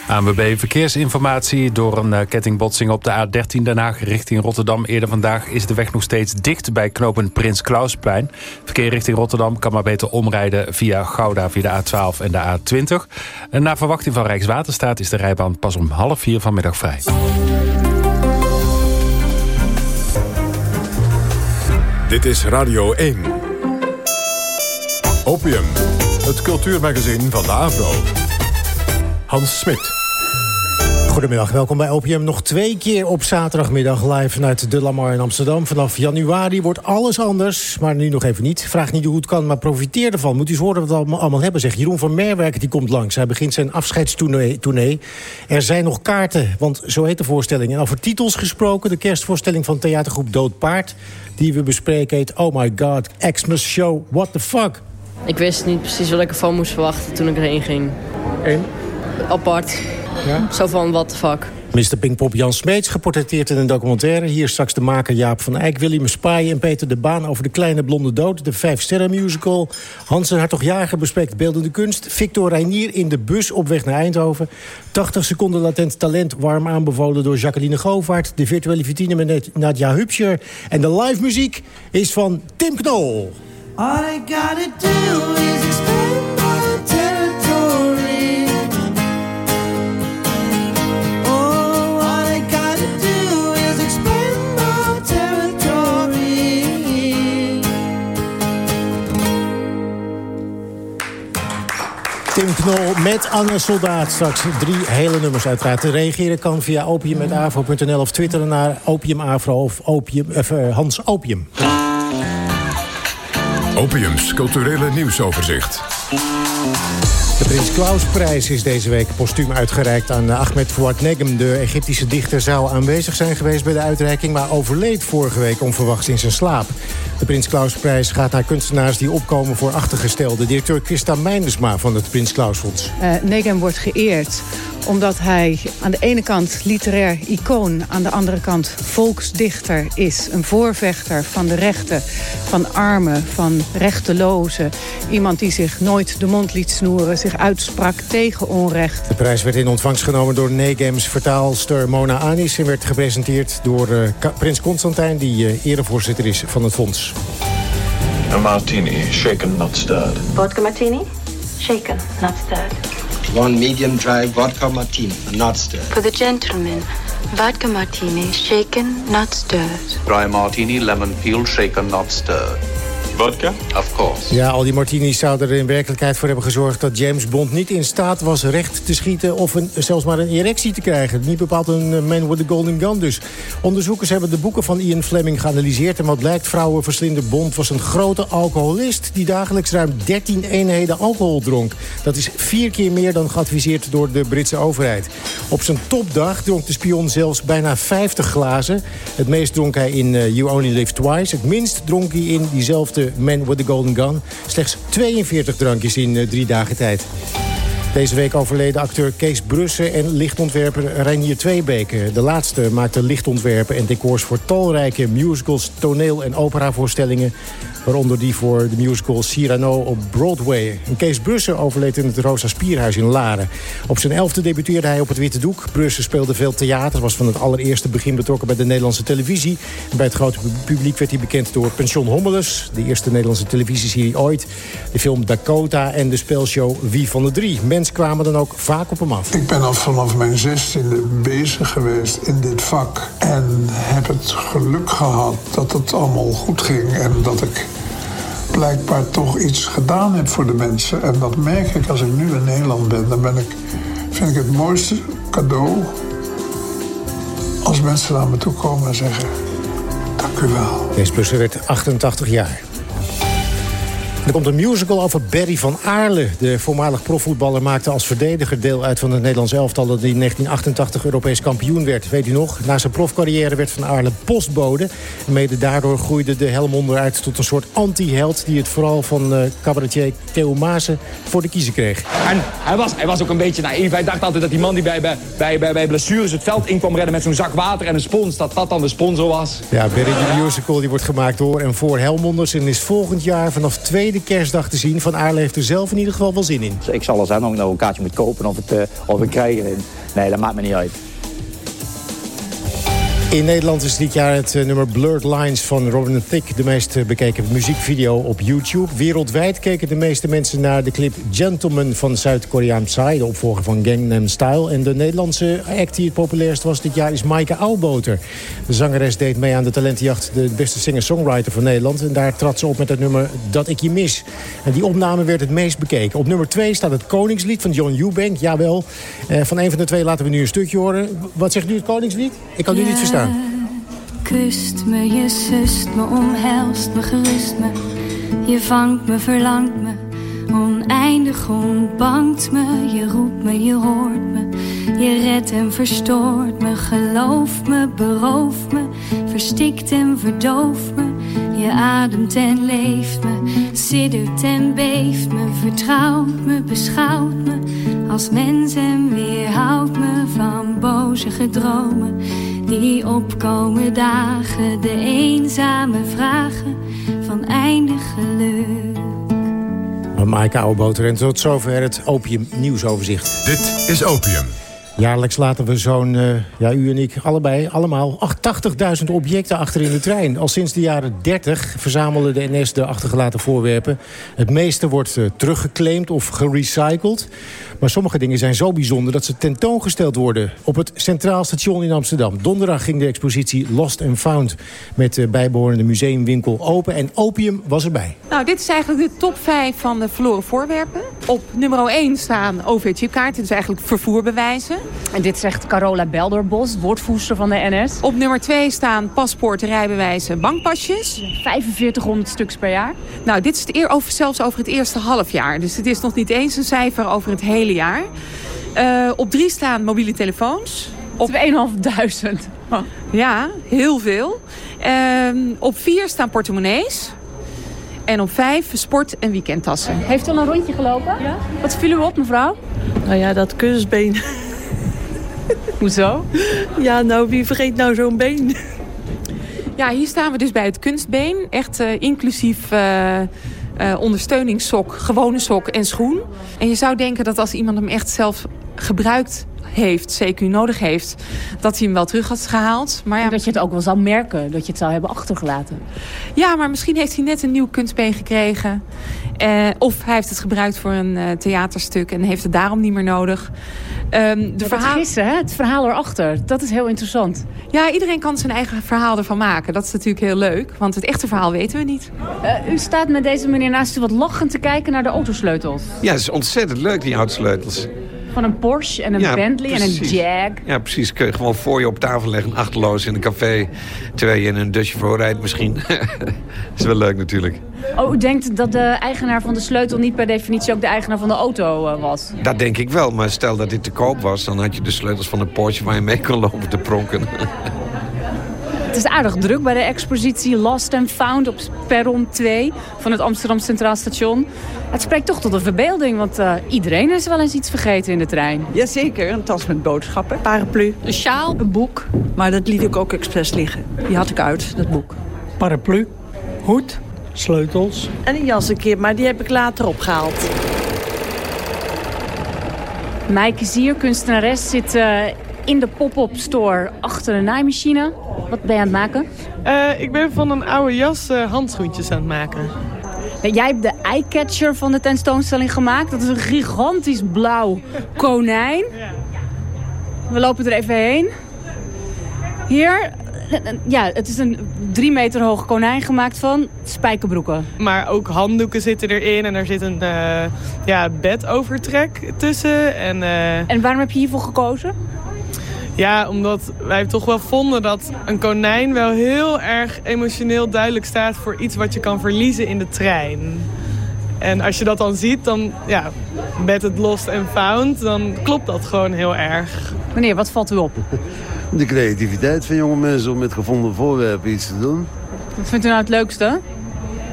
ANWB Verkeersinformatie. Door een eh, kettingbotsing op de A13 Den Haag richting Rotterdam. Eerder vandaag is de weg nog steeds dicht bij knooppunt Prins Klausplein. Verkeer richting Rotterdam kan maar beter omrijden via Gouda via de A12 en de A20. En na verwachting van Rijkswaterstaat is de rijbaan pas om half vier vanmiddag vrij. Dit is Radio 1. Opium, het cultuurmagazin van de Avro. Hans Smit. Goedemiddag, welkom bij Opium. Nog twee keer op zaterdagmiddag live vanuit De Lamar in Amsterdam. Vanaf januari wordt alles anders, maar nu nog even niet. Vraag niet hoe het kan, maar profiteer ervan. Moet u eens horen wat we allemaal, allemaal hebben, zegt Jeroen van Merwerk. Die komt langs. Hij begint zijn afscheidstournee. tournee. Er zijn nog kaarten, want zo heet de voorstelling. En over titels gesproken, de kerstvoorstelling van theatergroep Dood Paard... die we bespreken heet Oh My God, Xmas Show, What the Fuck. Ik wist niet precies wat ik ervan moest verwachten toen ik erheen ging. En? Apart. Ja? Zo van, what the fuck. Mr. Pinkpop Jan Smeets, geportretteerd in een documentaire. Hier straks de maker Jaap van Eyck, Willem Spaaien en Peter de Baan... over de kleine blonde dood, de Vijf Sterren musical. Hans en Hartog Jager bespreekt beeldende kunst. Victor Reinier in de bus op weg naar Eindhoven. 80 seconden latent talent, warm aanbevolen door Jacqueline Govaert. De virtuele vitrine met Nadja Hupscher. En de live muziek is van Tim Knol. All I gotta do is expand Knol met Anne Soldaat. Straks drie hele nummers uiteraard. Te reageren kan via opium.avro.nl of twitteren naar opiumavro of opium, eh, Hans Opium. Opiums culturele nieuwsoverzicht. De Prins Klausprijs is deze week postuum uitgereikt aan eh, Ahmed Fouad Negm. De Egyptische dichter zou aanwezig zijn geweest bij de uitreiking... maar overleed vorige week onverwachts in zijn slaap. De Prins Klausprijs gaat naar kunstenaars die opkomen voor achtergestelde. Directeur Christa Meindersma van het Prins Klausfonds. Uh, Negem wordt geëerd omdat hij aan de ene kant literair icoon... aan de andere kant volksdichter is. Een voorvechter van de rechten van armen, van rechtelozen. Iemand die zich nooit de mond liet snoeren, zich uitsprak tegen onrecht. De prijs werd in ontvangst genomen door Negems vertaalster Mona Anis... en werd gepresenteerd door uh, prins Constantijn... die uh, erevoorzitter is van het fonds. A martini, shaken, not stirred. Vodka martini, shaken, not stirred. One medium dry vodka martini, not stirred. For the gentleman, vodka martini, shaken, not stirred. Dry martini, lemon peel, shaken, not stirred. Vodka? Of course. Ja, al die martinis zouden er in werkelijkheid voor hebben gezorgd... dat James Bond niet in staat was recht te schieten... of een, zelfs maar een erectie te krijgen. Niet bepaald een uh, man with a golden gun dus. Onderzoekers hebben de boeken van Ian Fleming geanalyseerd... en wat blijkt, vrouwenverslinder Bond was een grote alcoholist... die dagelijks ruim 13 eenheden alcohol dronk. Dat is vier keer meer dan geadviseerd door de Britse overheid. Op zijn topdag dronk de spion zelfs bijna 50 glazen. Het meest dronk hij in uh, You Only Live Twice. Het minst dronk hij in diezelfde Man with the Golden Gun. Slechts 42 drankjes in uh, drie dagen tijd. Deze week overleden acteur Kees Brussen en lichtontwerper Reinier Tweebeke. De laatste maakte lichtontwerpen en decors voor talrijke musicals, toneel- en operavoorstellingen. Waaronder die voor de musical Cyrano op Broadway. Kees Brussen overleed in het Rosa Spierhuis in Laren. Op zijn elfde debuteerde hij op het Witte Doek. Brussen speelde veel theater, was van het allereerste begin betrokken bij de Nederlandse televisie. Bij het grote publiek werd hij bekend door Pension Hommelus. De eerste Nederlandse televisieserie ooit. De film Dakota en de spelshow Wie van de Drie. Mensen kwamen dan ook vaak op hem af. Ik ben al vanaf mijn zestiende bezig geweest in dit vak. En heb het geluk gehad dat het allemaal goed ging. En dat ik blijkbaar toch iets gedaan heb voor de mensen. En dat merk ik als ik nu in Nederland ben. Dan ben ik, vind ik het mooiste cadeau... als mensen naar me toe komen en zeggen... dank u wel. Kees Brussen werd 88 jaar. Er komt een musical over Barry van Aarle. De voormalig profvoetballer maakte als verdediger deel uit van het Nederlands elftal... dat in 1988 Europees kampioen werd. Weet u nog? Na zijn profcarrière werd Van Aarle postbode. En mede daardoor groeide de Helmonder uit tot een soort anti-held... die het vooral van uh, cabaretier Theo Maassen voor de kiezer kreeg. En hij was, hij was ook een beetje naïef. Hij dacht altijd dat die man die bij, bij, bij, bij, blessures het veld in kwam redden... met zo'n zak water en een spons, dat dat dan de sponsor was. Ja, Barry de musical die wordt gemaakt door en voor Helmonders... en is volgend jaar vanaf tweede kerstdag te zien. Van Aarle heeft er zelf in ieder geval wel zin in. Ik zal er zijn of ik een kaartje moet kopen of, het, uh, of ik krijg. Nee, dat maakt me niet uit. In Nederland is dit jaar het uh, nummer Blurred Lines van Robin Thicke... de meest uh, bekeken muziekvideo op YouTube. Wereldwijd keken de meeste mensen naar de clip Gentleman van Zuid-Koreaan Psy... de opvolger van Gangnam Style. En de Nederlandse act die het populairst was dit jaar is Maaike Auwboter. De zangeres deed mee aan de talentenjacht de beste singer-songwriter van Nederland. En daar trad ze op met het nummer Dat ik je mis. En die opname werd het meest bekeken. Op nummer 2 staat het Koningslied van John Eubank. Jawel, uh, van een van de twee laten we nu een stukje horen. Wat zegt u het Koningslied? Ik kan u niet verstaan. Kust me, je sust me, omhelst me, gerust me. Je vangt me, verlangt me, oneindig ontbangt me. Je roept me, je hoort me, je redt en verstoort me. Geloof me, berooft me, verstikt en verdooft me. Je ademt en leeft me, siddert en beeft me. Vertrouwt me, beschouwt me als mens en weerhoudt me van boze gedromen die opkomen dagen, de eenzame vragen van eindig geluk. Maaike Ouwboter en tot zover het Opium nieuwsoverzicht. Dit is Opium. Jaarlijks laten we zo'n, uh, ja, u en ik, allebei, allemaal 80.000 objecten achter in de trein. Al sinds de jaren 30 verzamelen de NS de achtergelaten voorwerpen. Het meeste wordt uh, teruggeclaimd of gerecycled. Maar sommige dingen zijn zo bijzonder dat ze tentoongesteld worden... op het Centraal Station in Amsterdam. Donderdag ging de expositie Lost and Found... met de bijbehorende museumwinkel open. En opium was erbij. Nou, dit is eigenlijk de top 5 van de verloren voorwerpen. Op nummer 1 staan OV-chipkaarten, dus eigenlijk vervoerbewijzen. En dit zegt Carola Belderbos, woordvoerster van de NS. Op nummer 2 staan paspoorten, rijbewijzen, bankpasjes. 4500 stuks per jaar. Nou, dit is het eer over, zelfs over het eerste half jaar. Dus het is nog niet eens een cijfer over het hele jaar. Uh, op drie staan mobiele telefoons. Op 2500. Oh. Ja, heel veel. Uh, op vier staan portemonnees. En op vijf sport- en weekendtassen. Heeft u al een rondje gelopen? Ja. Wat viel u op, mevrouw? Nou ja, dat kunstbeen. Hoezo? Ja, nou, wie vergeet nou zo'n been? Ja, hier staan we dus bij het kunstbeen. Echt uh, inclusief... Uh, uh, ondersteuningssok, gewone sok en schoen. En je zou denken dat als iemand hem echt zelf gebruikt heeft, CQ nodig heeft, dat hij hem wel terug had gehaald. Maar ja, en dat je het ook wel zou merken, dat je het zou hebben achtergelaten. Ja, maar misschien heeft hij net een nieuw kunstbeen gekregen. Uh, of hij heeft het gebruikt voor een uh, theaterstuk en heeft het daarom niet meer nodig. Um, de verhaal... gissen, hè? het verhaal erachter, dat is heel interessant. Ja, iedereen kan zijn eigen verhaal ervan maken. Dat is natuurlijk heel leuk, want het echte verhaal weten we niet. Uh, u staat met deze meneer naast u wat lachend te kijken naar de autosleutels. Ja, het is ontzettend leuk, die autosleutels. Van een Porsche en een ja, Bentley precies. en een Jag. Ja, precies. Kun je gewoon voor je op tafel leggen, achterloos in een café. Terwijl je in een dusje voorrijdt misschien. dat [laughs] is wel leuk natuurlijk. Oh, u denkt dat de eigenaar van de sleutel niet per definitie ook de eigenaar van de auto uh, was? Dat denk ik wel, maar stel dat dit te koop was... dan had je de sleutels van een Porsche waar je mee kon lopen te pronken. [laughs] Het is aardig druk bij de expositie Lost and Found op perron 2 van het Amsterdam Centraal Station. Het spreekt toch tot de verbeelding, want uh, iedereen is wel eens iets vergeten in de trein. Jazeker, een tas met boodschappen, paraplu, een sjaal, een boek. Maar dat liet ik ook expres liggen. Die had ik uit, dat boek. Paraplu, hoed, sleutels. En een jas een keer, maar die heb ik later opgehaald. Maaike Zier, kunstenares, zit uh, in de pop-up store achter een naaimachine. Wat ben je aan het maken? Uh, ik ben van een oude jas uh, handschoentjes aan het maken. Jij hebt de eyecatcher van de tentoonstelling gemaakt. Dat is een gigantisch blauw konijn. We lopen er even heen. Hier, ja, het is een drie meter hoog konijn gemaakt van spijkerbroeken. Maar ook handdoeken zitten erin en er zit een uh, ja, bedovertrek tussen. En, uh... en waarom heb je hiervoor gekozen? Ja, omdat wij toch wel vonden dat een konijn wel heel erg emotioneel duidelijk staat voor iets wat je kan verliezen in de trein. En als je dat dan ziet, dan ja, met het lost en found, dan klopt dat gewoon heel erg. Meneer, wat valt u op? [laughs] De creativiteit van jonge mensen om met gevonden voorwerpen iets te doen. Wat vindt u nou het leukste?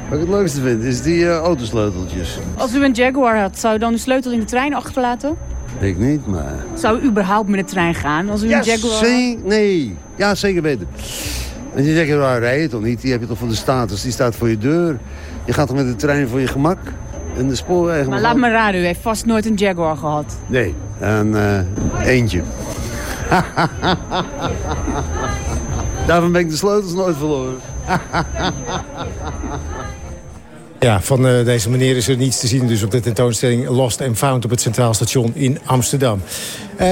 Wat ik het leukste vind, is die uh, autosleuteltjes. Als u een Jaguar had, zou u dan uw sleutel in de trein achterlaten? Ik niet, maar... Zou u überhaupt met de trein gaan als u ja, een Jaguar? Nee, ja, zeker weten. En je Jaguar rij je toch niet? Die heb je toch van de status, die staat voor je deur. Je gaat toch met de trein voor je gemak? En de spoorwegen... Maar laat me raden, u heeft vast nooit een Jaguar gehad. Nee, een uh, eentje. [laughs] Daarvan ben ik de sleutels nooit verloren. [laughs] Ja, van uh, deze meneer is er niets te zien dus op de tentoonstelling Lost and Found op het Centraal Station in Amsterdam. Uh,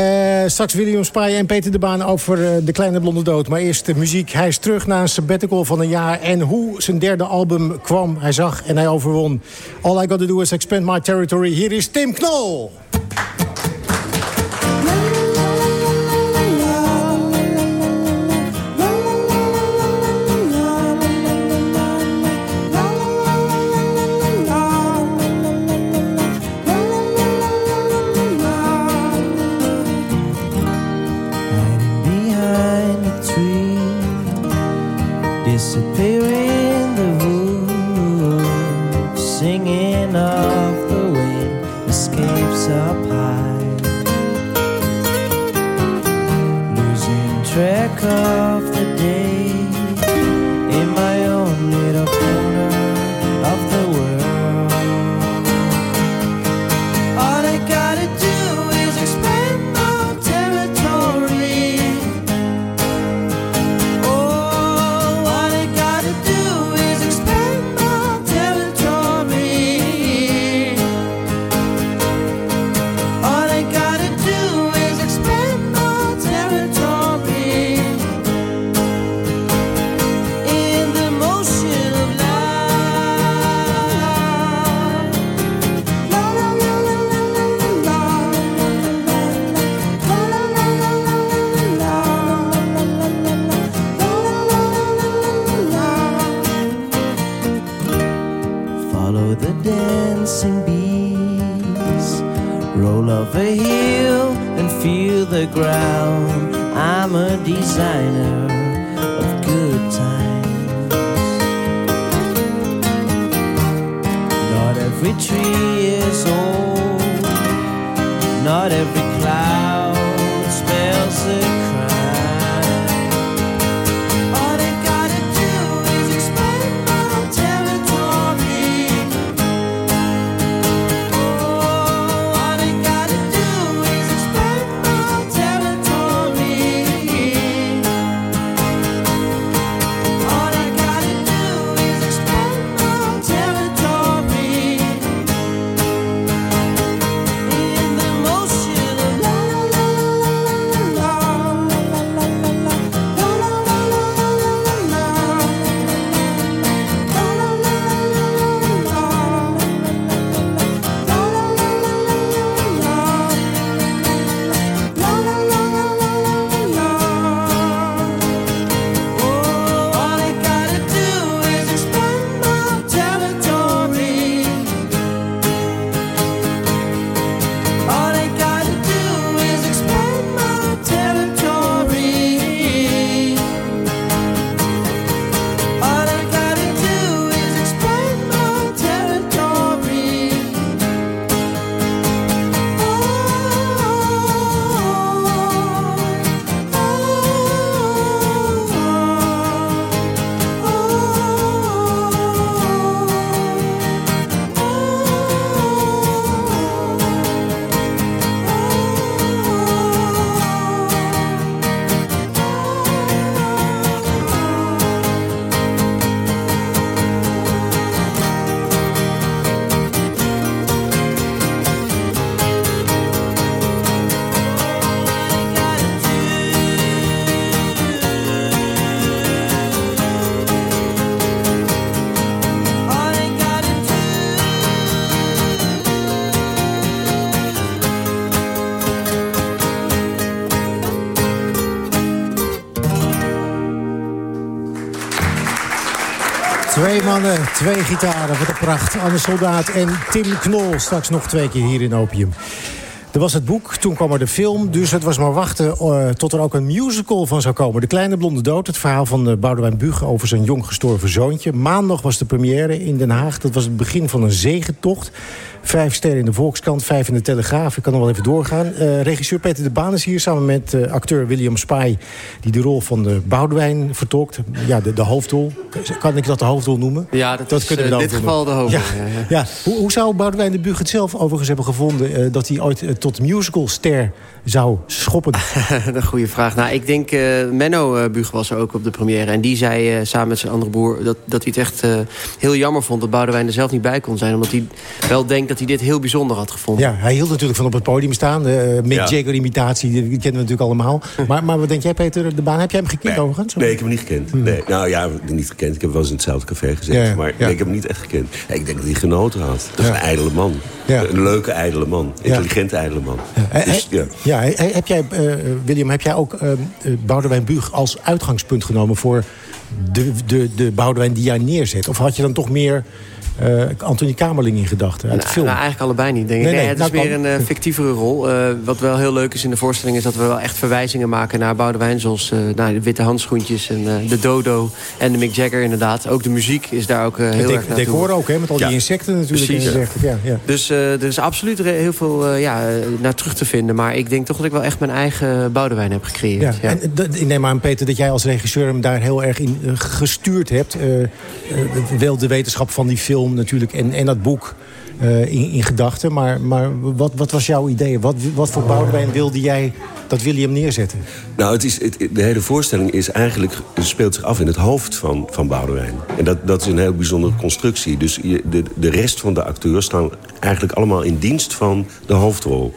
straks William Spaaien en Peter de Baan over uh, De Kleine Blonde Dood. Maar eerst de muziek. Hij is terug na een sabbatical van een jaar en hoe zijn derde album kwam. Hij zag en hij overwon. All I Gotta Do Is Expand My Territory. Hier is Tim Knol. the ground. I'm a designer of good times. Not every tree is old, not every Twee gitaren, wat een pracht. Anne Soldaat en Tim Knol. Straks nog twee keer hier in Opium. Er was het boek, toen kwam er de film. Dus het was maar wachten eh, tot er ook een musical van zou komen. De Kleine Blonde Dood, het verhaal van uh, Boudewijn Buug... over zijn jong gestorven zoontje. Maandag was de première in Den Haag. Dat was het begin van een zegentocht. Vijf sterren in de Volkskrant, vijf in de Telegraaf. Ik kan nog wel even doorgaan. Uh, regisseur Peter de Baan is hier samen met uh, acteur William Spy... die de rol van de Boudewijn vertolkt. Ja, de, de hoofdrol. Kan ik dat de hoofdrol noemen? Ja, dat, dat is in dit geval de hoofdrol. Ja, ja, ja. Hoe, hoe, zou Boudewijn de Buug het zelf overigens hebben gevonden... Dat hij ooit tot musicalster zou schoppen? [laughs] een goede vraag. Nou, ik denk, Menno Buug was er ook op de première. En die zei samen met zijn andere broer... dat, dat hij het echt heel jammer vond dat Boudewijn er zelf niet bij kon zijn. Omdat hij wel denkt dat hij dit heel bijzonder had gevonden. Ja, hij hield natuurlijk van op het podium staan. De Mick ja. Jagger-imitatie, die kennen we natuurlijk allemaal. maar, maar wat denk jij, Peter, de baan? Heb jij hem gekend nee. overigens? Nee, ik heb hem niet gekend. Hmm. Nee. Nou ja, niet gekend. Ik heb wel eens in hetzelfde café gezeten. Ja, maar nee, ik heb hem niet echt gekend. ik denk dat hij genoten had. Dat is een ijdele man. Een leuke ijdele man. Intelligente Dus, ja. ja. heb jij, uh, William, heb jij ook uh, Boudewijn Buug als uitgangspunt genomen... voor de, de, de Boudewijn die jij neerzet? Of had je dan toch meer... Uh, Anthony Kamerling in gedachten uit nou, de film? Nou, eigenlijk allebei niet, denk ik. Nee, nee, nee, het nou, is meer een uh, [laughs] fictievere rol. Uh, wat wel heel leuk is in de voorstelling... is dat we wel echt verwijzingen maken naar Boudewijn... zoals nou, de witte handschoentjes en de dodo en de Mick Jagger inderdaad. Ook de muziek is daar ook heel erg naartoe. Het decor ook, hè, met al ja. die insecten natuurlijk. Precies. Ja, ja. Dus er is absoluut heel veel ja, naar terug te vinden. Maar ik denk toch dat ik wel echt mijn eigen Boudewijn heb gecreëerd. Ja. En ik neem aan, Peter, dat jij als regisseur hem daar heel erg in gestuurd hebt. wel de wetenschap van die film natuurlijk en, en dat boek uh, in, in gedachten. Maar, maar wat, wat was jouw idee? Wat, wat voor Boudewijn wilde jij dat William neerzetten? Nou, het is, het, de hele voorstelling is eigenlijk, speelt zich af in het hoofd van, van Boudewijn. En dat, dat is een heel bijzondere constructie. Dus de, de rest van de acteurs staan eigenlijk allemaal in dienst van de hoofdrol.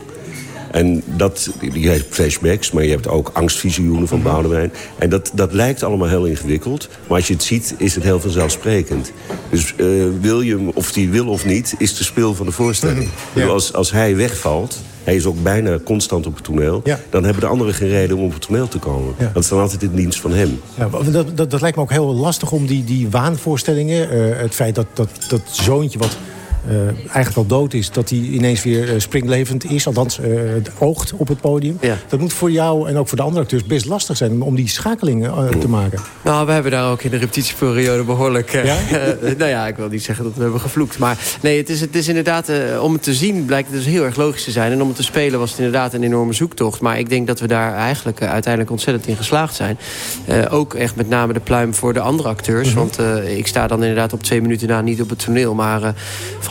En dat, je hebt flashbacks, maar je hebt ook angstvisioenen van Boudewijn. En dat, dat lijkt allemaal heel ingewikkeld. Maar als je het ziet, is het heel vanzelfsprekend. Dus uh, William, of hij wil of niet, is de speel van de voorstelling. Ja. Als, als hij wegvalt, hij is ook bijna constant op het toneel... Ja. dan hebben de anderen geen reden om op het toneel te komen. Ja. Dat is dan altijd in dienst van hem. Ja, dat, dat, dat, lijkt me ook heel lastig om die, die waanvoorstellingen... Uh, het feit dat, dat dat zoontje wat uh, eigenlijk al dood is... dat hij ineens weer uh, springlevend is, althans uh, het oogt op het podium. Ja. Dat moet voor jou en ook voor de andere acteurs best lastig zijn... om die schakelingen te maken. Nou, we hebben daar ook in de repetitieperiode behoorlijk... Ja? [laughs] nou ja, ik wil niet zeggen dat we hebben gevloekt. Maar nee, het is, het is inderdaad... om het te zien blijkt het dus heel erg logisch te zijn. En om het te spelen was het inderdaad een enorme zoektocht. Maar ik denk dat we daar eigenlijk uiteindelijk ontzettend in geslaagd zijn. ook echt met name de pluim voor de andere acteurs. Mm -hmm. Want ik sta dan inderdaad op twee minuten na niet op het toneel. Maar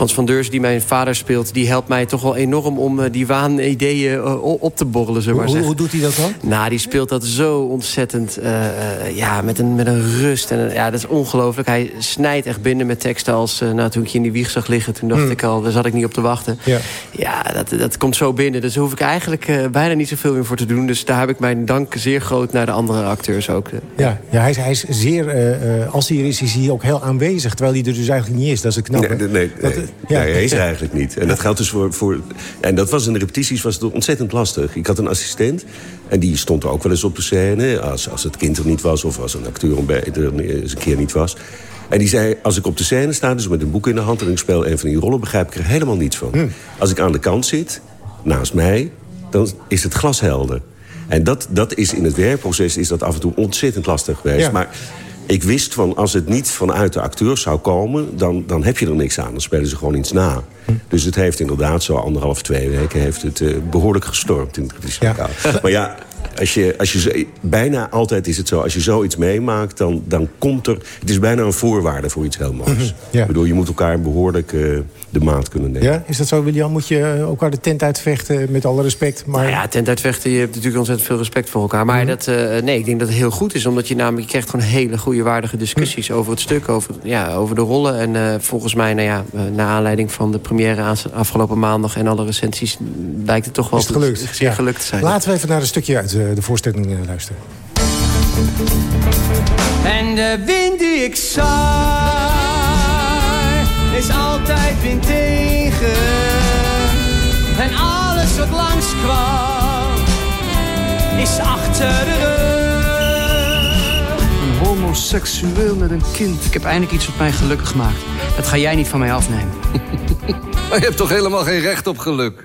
Frans van Deurs, die mijn vader speelt... die helpt mij toch wel enorm om uh, die waanideeën uh, op te borrelen, zullen maar hoe, hoe doet hij dat dan? Nou, die speelt dat zo ontzettend... Uh, ja, met een, met een rust. En, ja, dat is ongelooflijk. Hij snijdt echt binnen met teksten als... nou, toen ik je in die wieg zag liggen, toen dacht hmm. ik al... daar zat ik niet op te wachten. Ja, ja dat, dat komt zo binnen. Dus daar hoef ik eigenlijk bijna niet zoveel meer voor te doen. Dus daar heb ik mijn dank zeer groot naar de andere acteurs ook. Ja, ja hij, is, hij is zeer... als hij er is, is hij ook heel aanwezig. Terwijl hij er dus eigenlijk niet is. Dat is een knappe. Nee, nee, nee. Dat, ja. Hij is er eigenlijk niet. En dat geldt dus voor, voor... En dat was in de repetities was het ontzettend lastig. Ik had een assistent en die stond er ook wel eens op de scène... als, als het kind er niet was of als een acteur er eens een keer niet was. En die zei, als ik op de scène sta, dus met een boek in de hand... en ik speel een van die rollen, begrijp ik er helemaal niets van. Hm. Als ik aan de kant zit, naast mij, dan is het glashelder. En dat, dat is in het werkproces is dat af en toe ontzettend lastig geweest. Ja. Maar ik wist van als het niet vanuit de acteurs zou komen... dan, dan heb je er niks aan. Dan spelen ze gewoon iets na. Dus het heeft inderdaad zo anderhalf, twee weken... heeft het uh, behoorlijk gestormd in het repetitielokaal. Ja. Maar ja, als je, als je, bijna altijd is het zo, als je zoiets meemaakt... Dan, dan komt er... Het is bijna een voorwaarde voor iets heel moois. Mm -hmm, ja. Ik bedoel, je moet elkaar behoorlijk uh, de maat kunnen nemen. Ja, is dat zo, William? Moet je elkaar de tent uitvechten, met alle respect? Maar... Nou ja, tent uitvechten, je hebt natuurlijk ontzettend veel respect voor elkaar. Maar mm -hmm. dat, uh, nee, ik denk dat het heel goed is. Omdat je namelijk, je krijgt gewoon hele goede, waardige discussies... Mm -hmm. over het stuk, over, ja, over de rollen. En uh, volgens mij, nou ja, naar aanleiding van de première afgelopen maandag... en alle recensies, lijkt het toch wel is het gelukt? zeer ja. gelukt te zijn. Laten we even naar een stukje uit de voorstelling luisteren. En de wind die ik zag is altijd wind tegen. En alles wat langs kwam is achter de rug. Een homoseksueel met een kind. Ik heb eindelijk iets wat mij gelukkig maakt. Dat ga jij niet van mij afnemen. [laughs] Maar je hebt toch helemaal geen recht op geluk?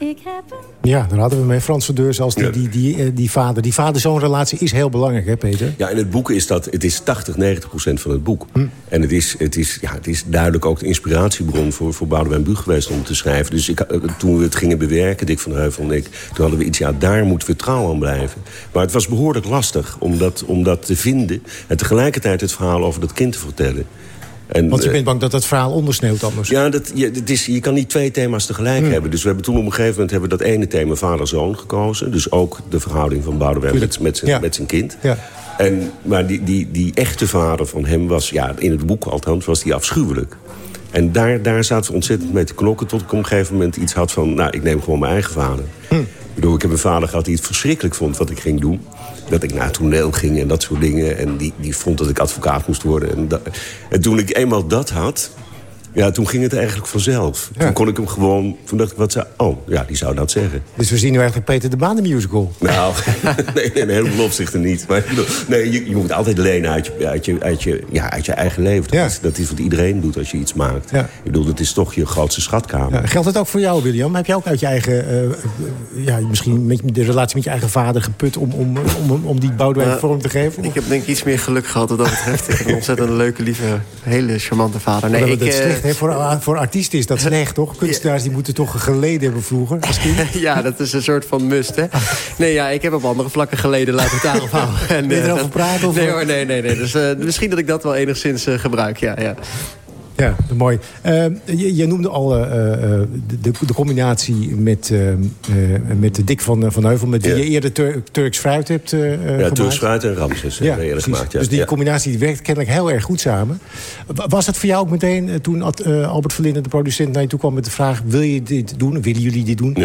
Ja, daar hadden we mee. Frans Verdeur, als die, die, die, eh, die vader. Die vader-zoon relatie is heel belangrijk, hè Peter? Ja, in het boek is dat, het is 80, 90 procent van het boek. En het is, het, is, ja, het is duidelijk ook de inspiratiebron voor, voor Boudewijn Buug geweest om te schrijven. Dus ik, eh, toen we het gingen bewerken, Dick van Heuvel en ik... toen hadden we iets, ja, daar moeten we trouw aan blijven. Maar het was behoorlijk lastig om dat, om dat te vinden... en tegelijkertijd het verhaal over dat kind te vertellen. En, Want je eh, bent bang dat dat verhaal ondersneeuwt anders. ja, dat, je, het is, je kan niet twee thema's tegelijk Hmm. hebben. Dus we hebben toen op een gegeven moment hebben we dat ene thema vader-zoon gekozen. Dus ook de verhouding van Boudewijn met, met, zijn, Ja. met zijn kind. Ja. En, maar die, die, die echte vader van hem was, ja, in het boek althans, was die afschuwelijk. En daar, daar zaten we ontzettend mee te knokken... tot ik op een gegeven moment iets had van... nou, ik neem gewoon mijn eigen vader. Ik bedoel, ik heb een vader gehad die het verschrikkelijk vond wat ik ging doen. Dat ik naar het toneel ging en dat soort dingen. En die, die vond dat ik advocaat moest worden. En, dat- en toen ik eenmaal dat had... Ja, toen ging het eigenlijk vanzelf. Toen kon ik hem gewoon... Toen dacht ik, wat zou... Oh, ja, die zou dat zeggen. Dus we zien nu eigenlijk Peter de Baan de musical. Nou, [laughs] nee, in een heleboel opzichten niet. Maar nee, je, je moet altijd lenen uit je, uit je, uit je, ja, uit je eigen leven. Dat, is, dat is wat iedereen doet als je iets maakt. Ja. Ik bedoel, dat is toch je grootste schatkamer. Ja, geldt het ook voor jou, William? Heb jij ook uit je eigen, eh, eh, ja, misschien met de relatie met je eigen vader geput om, om, om, om die Boudewijn Nou, vorm te geven? Ik heb denk ik iets meer geluk gehad wat dat betreft. Ik heb een ontzettend leuke, lieve, hele charmante vader. Nee, Nee, ik, is eh? Voor, voor artiesten is dat slecht, toch? Kunstenaars die moeten toch geleden hebben vroeger, [laughs] ja, dat is een soort van must, hè? Nee, ja, ik heb op andere vlakken geleden, laten daarop houden. En, [laughs] Wil je eh, erover dat- praten, of- Nee hoor, nee, nee. nee. Dus eh, misschien dat ik dat wel enigszins eh, gebruik, ja. ja. Ja, mooi. Eh, je, je noemde al eh, eh, de, de, combinatie met, eh, met de Dick van, van Heuvel... met wie Ja. je eerder Tur- Turks fruit hebt Ja, gemaakt. Turks fruit en Ramses we eerder gemaakt. Ja. Dus die Ja. combinatie die werkt kennelijk heel erg goed samen. Wa- Was het voor jou ook meteen, toen Albert Verlinde, de producent... naar je toe kwam met de vraag, wil je dit doen? Willen jullie dit doen?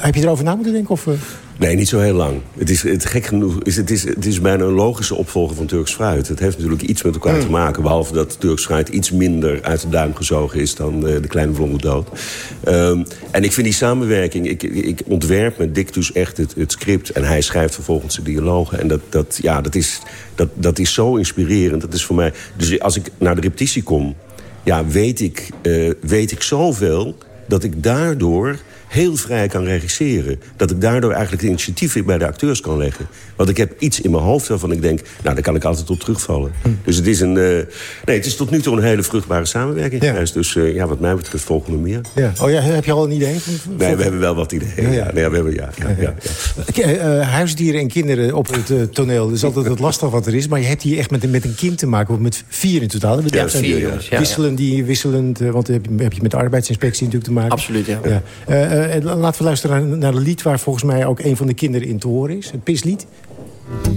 Heb je erover na moeten denken? Of, eh? Nee, niet zo heel lang. Het is, het, gek genoeg, is, het, is, het is bijna een logische opvolger van Turks fruit. Het heeft natuurlijk iets met elkaar Hmm. te maken. Behalve dat Turks fruit iets minder uit de duim gezogen is... dan eh, de kleine blonde dood. Ehm, en ik vind die samenwerking... Ik, ik ontwerp met Dick dus echt het, het script... en hij schrijft vervolgens de dialogen. En dat, dat, ja, dat, is, dat, dat is zo inspirerend. Dat is voor mij... Dus als ik naar de repetitie kom... Ja, weet ik, eh, weet ik zoveel dat ik daardoor heel vrij kan regisseren. Dat ik daardoor eigenlijk het initiatief bij de acteurs kan leggen. Want ik heb iets in mijn hoofd waarvan ik denk... nou, daar kan ik altijd op terugvallen. Dus het is, een, eh, nee, het is tot nu toe een hele vruchtbare samenwerking geweest. Dus eh, ja, wat mij betreft volgende meer. Ja. Oh ja, heb je al een idee? Nee, we hebben wel wat ideeën. Ja, ja. Nee, we hebben, ja, eh, huisdieren en kinderen op het toneel. Dat is altijd het lastig wat er is. Maar je hebt hier echt met, een- met een kind te maken. Of met vier in totaal. Dat Ja, vier jongens. Wisselen die wisselend. want dan heb je, heb je met de arbeidsinspectie natuurlijk te maken. Absoluut, ja. Eh, en laten we luisteren naar, een lied waar volgens mij ook een van de kinderen in te horen is. Het pislied.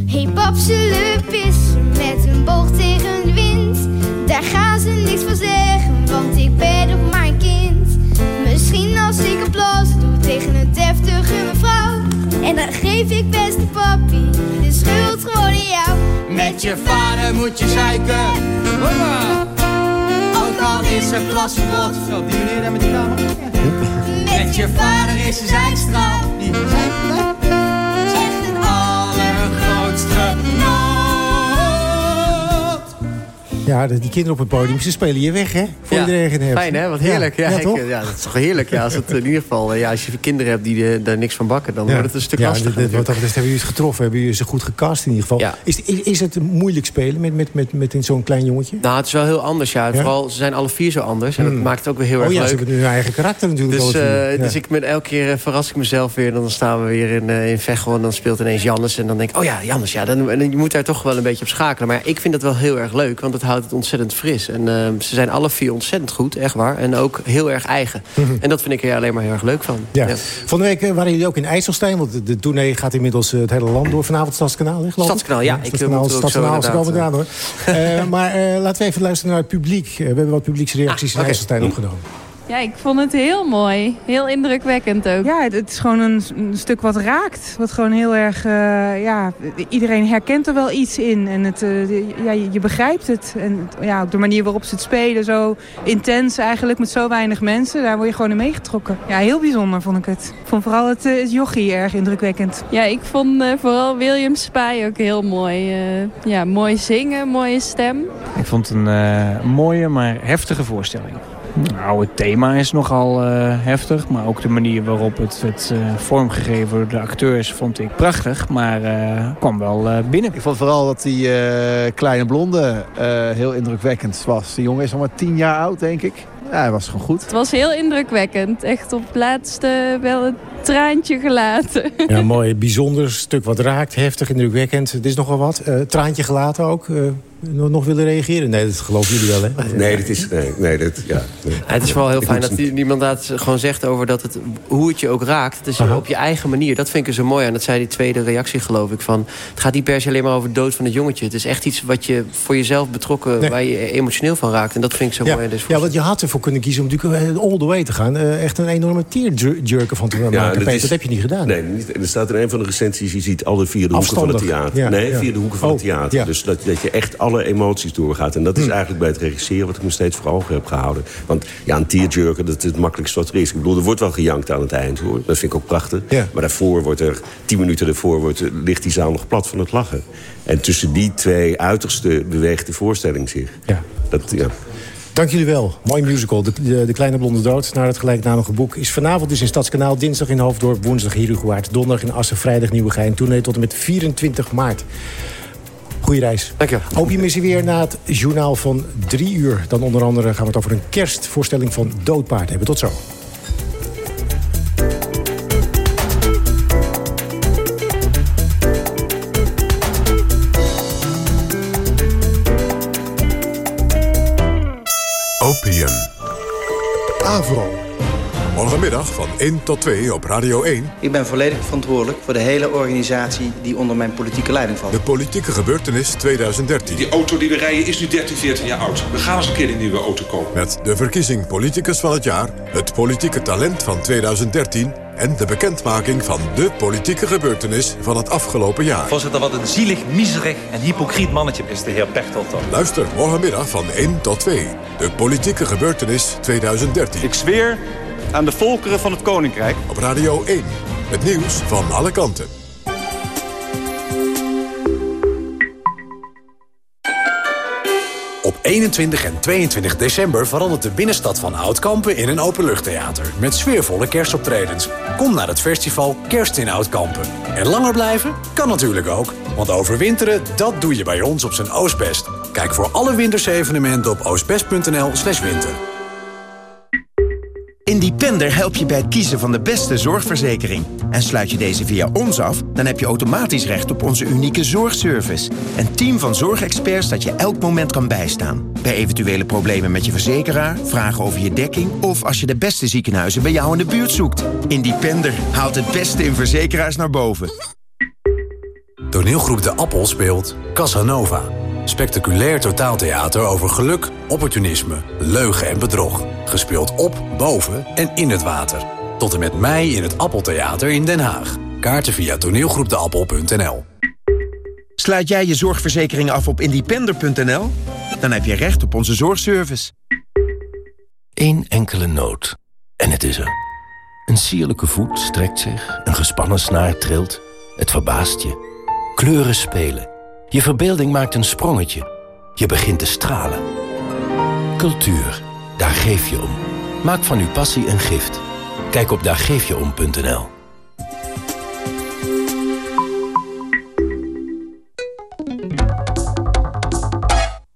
Hey pap, ze pis met een boog tegen de wind. Daar gaan ze niks van zeggen, want ik ben nog maar een kind. Misschien als ik applaus doe tegen een deftige mevrouw. En dan geef ik beste papi de schuld gewoon aan jou. Met je vader moet je zeiken. Mama. Al is er plasverbod. Zo, die meneer daar met die kamer. Met je vader is een zijkstraal. Die zijkstraal. Ja, die kinderen op het podium, ze spelen je weg, hè? Voor Ja, iedereen heeft. Fijn, hè? Wat heerlijk. Ja, ja, ik- toch? ja, dat is toch heerlijk. Ja, als het in ieder geval, eh, ja, als je kinderen hebt die eh, daar niks van bakken... dan Ja. wordt het een stuk ja, lastiger. dit- Wat dat betreft hebben jullie het getroffen. Hebben jullie ze goed gecast in ieder geval. Ja. Is, is, is het moeilijk spelen met, met, met, met zo'n klein jongetje? Nou, het is wel heel anders, ja. Ja? Vooral, ze zijn alle vier zo anders. En dat Hmm. maakt het ook weer heel oh erg ja, leuk. ze hebben hun eigen karakter natuurlijk. Dus, eh, Ja. dus ik ben elke keer eh, verras ik mezelf weer. Dan staan we weer in, eh in Veghel en dan speelt ineens Jannes. En dan denk ik, oh ja, Jannes, ja. Dan, en je moet daar toch wel een beetje op schakelen. Maar ja, ik vind dat wel heel erg leuk, want het houdt het ontzettend fris. En eh, ze zijn alle vier ontzettend goed, echt waar. En ook heel erg eigen. En dat vind ik er alleen maar heel erg leuk van. Mhm. Ja. Van de week eh, waren jullie ook in IJsselstein. Want de, de tournee gaat inmiddels eh, het hele land door. Vanavond Stadskanaal, hè, geloof ik? Stadskanaal, ja. Ik, eh, Stadskanaal, zo Stadskanaal, eraan hoor. Eh, maar laten we even luisteren naar het publiek. We hebben wat publieksreacties Ah, in oké. IJsselstein opgenomen. Ja, ik vond het heel mooi. Heel indrukwekkend ook. Ja, het, is gewoon een, een, stuk wat raakt. Wat gewoon heel erg, uh, ja, iedereen herkent er wel iets in. En het, uh, ja, je begrijpt het. En ja, ook de manier waarop ze het spelen, zo intens eigenlijk, met zo weinig mensen. Daar word je gewoon in meegetrokken. Ja, heel bijzonder vond ik het. Ik vond vooral het, het jochie erg indrukwekkend. Ja, ik vond uh, vooral William Spy ook heel mooi. ja, mooi zingen, mooie stem. Ik vond het een mooie, maar heftige voorstelling. Nou, het thema is nogal uh, heftig, maar ook de manier waarop het werd uh, vormgegeven door de acteurs vond ik prachtig, maar uh, kwam wel binnen. Ik vond vooral dat die kleine blonde heel indrukwekkend was. De jongen is nog maar tien jaar oud, denk ik. Ja, hij was gewoon goed. Het was heel indrukwekkend. Echt op het laatste wel een traantje gelaten. [laughs] Ja, mooi. Bijzonder stuk wat raakt. Heftig, indrukwekkend. Het is nogal wat. traantje gelaten ook nog willen reageren? Nee, dat geloven jullie wel, hè? Nee, dat is, nee, nee, dat, ja, nee. Het is vooral heel fijn dat iemand dat gewoon zegt over dat het, hoe het je ook raakt. Het is op je eigen manier. Dat vind ik er zo mooi aan. Dat zei die tweede reactie, geloof ik. Van, het gaat niet per se alleen maar over de dood van het jongetje. Het is echt iets wat je voor jezelf betrokken, waar je emotioneel van raakt. En dat vind ik zo mooi. Dus ja, want je had ervoor kunnen kiezen om natuurlijk eh, all the way te gaan. Uh, echt een enorme tearjerker van te maken. Ja, dat, dat heb je niet gedaan. Nee, niet, er staat in een van de recensies, je ziet alle vier de hoeken van het theater. nee, vier de hoeken van het oh, theater. Dus dat, dat je echt alle emoties doorgaat gaat. En dat is hm. eigenlijk bij het regisseren wat ik me steeds voor ogen heb gehouden. Want ja, een tearjerker, dat is het makkelijkste wat er is. Ik bedoel, er wordt wel gejankt aan het eind, hoor. Dat vind ik ook prachtig. Maar daarvoor wordt er, tien minuten ervoor, wordt, ligt die zaal nog plat van het lachen. En tussen die twee uiterste beweegt de voorstelling zich. Ja. Dat, ja. Dank jullie wel. Mooi musical. De, de, Kleine Blonde Dood, naar het gelijknamige boek... is vanavond dus in Stadskanaal, dinsdag in Hoofddorp... woensdag hier Hugowaard, donderdag in Assen, vrijdag Nieuwegein... tournee tot en met 24 maart. Goeie reis. Dank je. Opium is weer na het journaal van drie uur. Dan onder andere gaan we het over een kerstvoorstelling van Doodpaard hebben. Tot zo. Van 1 tot 2 op Radio 1. Ik ben volledig verantwoordelijk voor de hele organisatie die onder mijn politieke leiding valt. De politieke gebeurtenis 2013. Die auto die we rijden is nu 13, 14 jaar oud. We gaan eens een keer een nieuwe auto kopen. Met de verkiezing politicus van het jaar, het politieke talent van 2013 en de bekendmaking van de politieke gebeurtenis van het afgelopen jaar. Voorzitter, wat een zielig, miserig en hypocriet mannetje is de heer Pechtold dan. Luister morgenmiddag van 1 tot 2. De politieke gebeurtenis 2013. Ik zweer aan de volkeren van het Koninkrijk. Op Radio 1, het nieuws van alle kanten. Op 21 en 22 december verandert de binnenstad van Oudkampen in een openluchttheater. Met sfeervolle kerstoptredens. Kom naar het festival Kerst in Oudkampen. En langer blijven? Kan natuurlijk ook. Want overwinteren, dat doe je bij ons op zijn Oostbest. Kijk voor alle wintersevenementen op oostbest.nl slash winter. Independer helpt je bij het kiezen van de beste zorgverzekering. En sluit je deze via ons af, dan heb je automatisch recht op onze unieke zorgservice. Een team van zorgexperts dat je elk moment kan bijstaan. Bij eventuele problemen met je verzekeraar, vragen over je dekking... of als je de beste ziekenhuizen bij jou in de buurt zoekt. Independer haalt het beste in verzekeraars naar boven. Toneelgroep De Appel speelt Casanova. Spectaculair totaaltheater over geluk, opportunisme, leugen en bedrog. Gespeeld op, boven en in het water. Tot en met mei in het Appeltheater in Den Haag. Kaarten via toneelgroepdeappel.nl Sluit jij je zorgverzekering af op independer.nl? Dan heb je recht op onze zorgservice. Eén enkele noot. En het is er. Een sierlijke voet strekt zich, een gespannen snaar trilt. Het verbaast je. Kleuren spelen. Je verbeelding maakt een sprongetje. Je begint te stralen. Cultuur, daar geef je om. Maak van uw passie een gift. Kijk op daargeefjeom.nl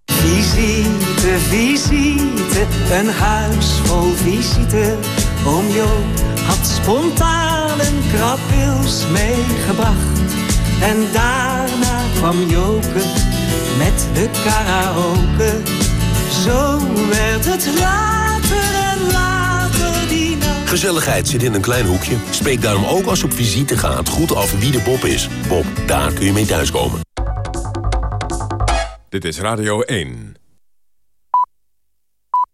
Visite, visite, een huis vol visite. Oom Joop had spontaan een meegebracht. En daarna kwam Joke met de karaoke. Zo werd het later en later die nacht. Gezelligheid zit in een klein hoekje. Spreek daarom ook als je op visite gaat goed af wie de Bob is. Bob, daar kun je mee thuiskomen. Dit is Radio 1.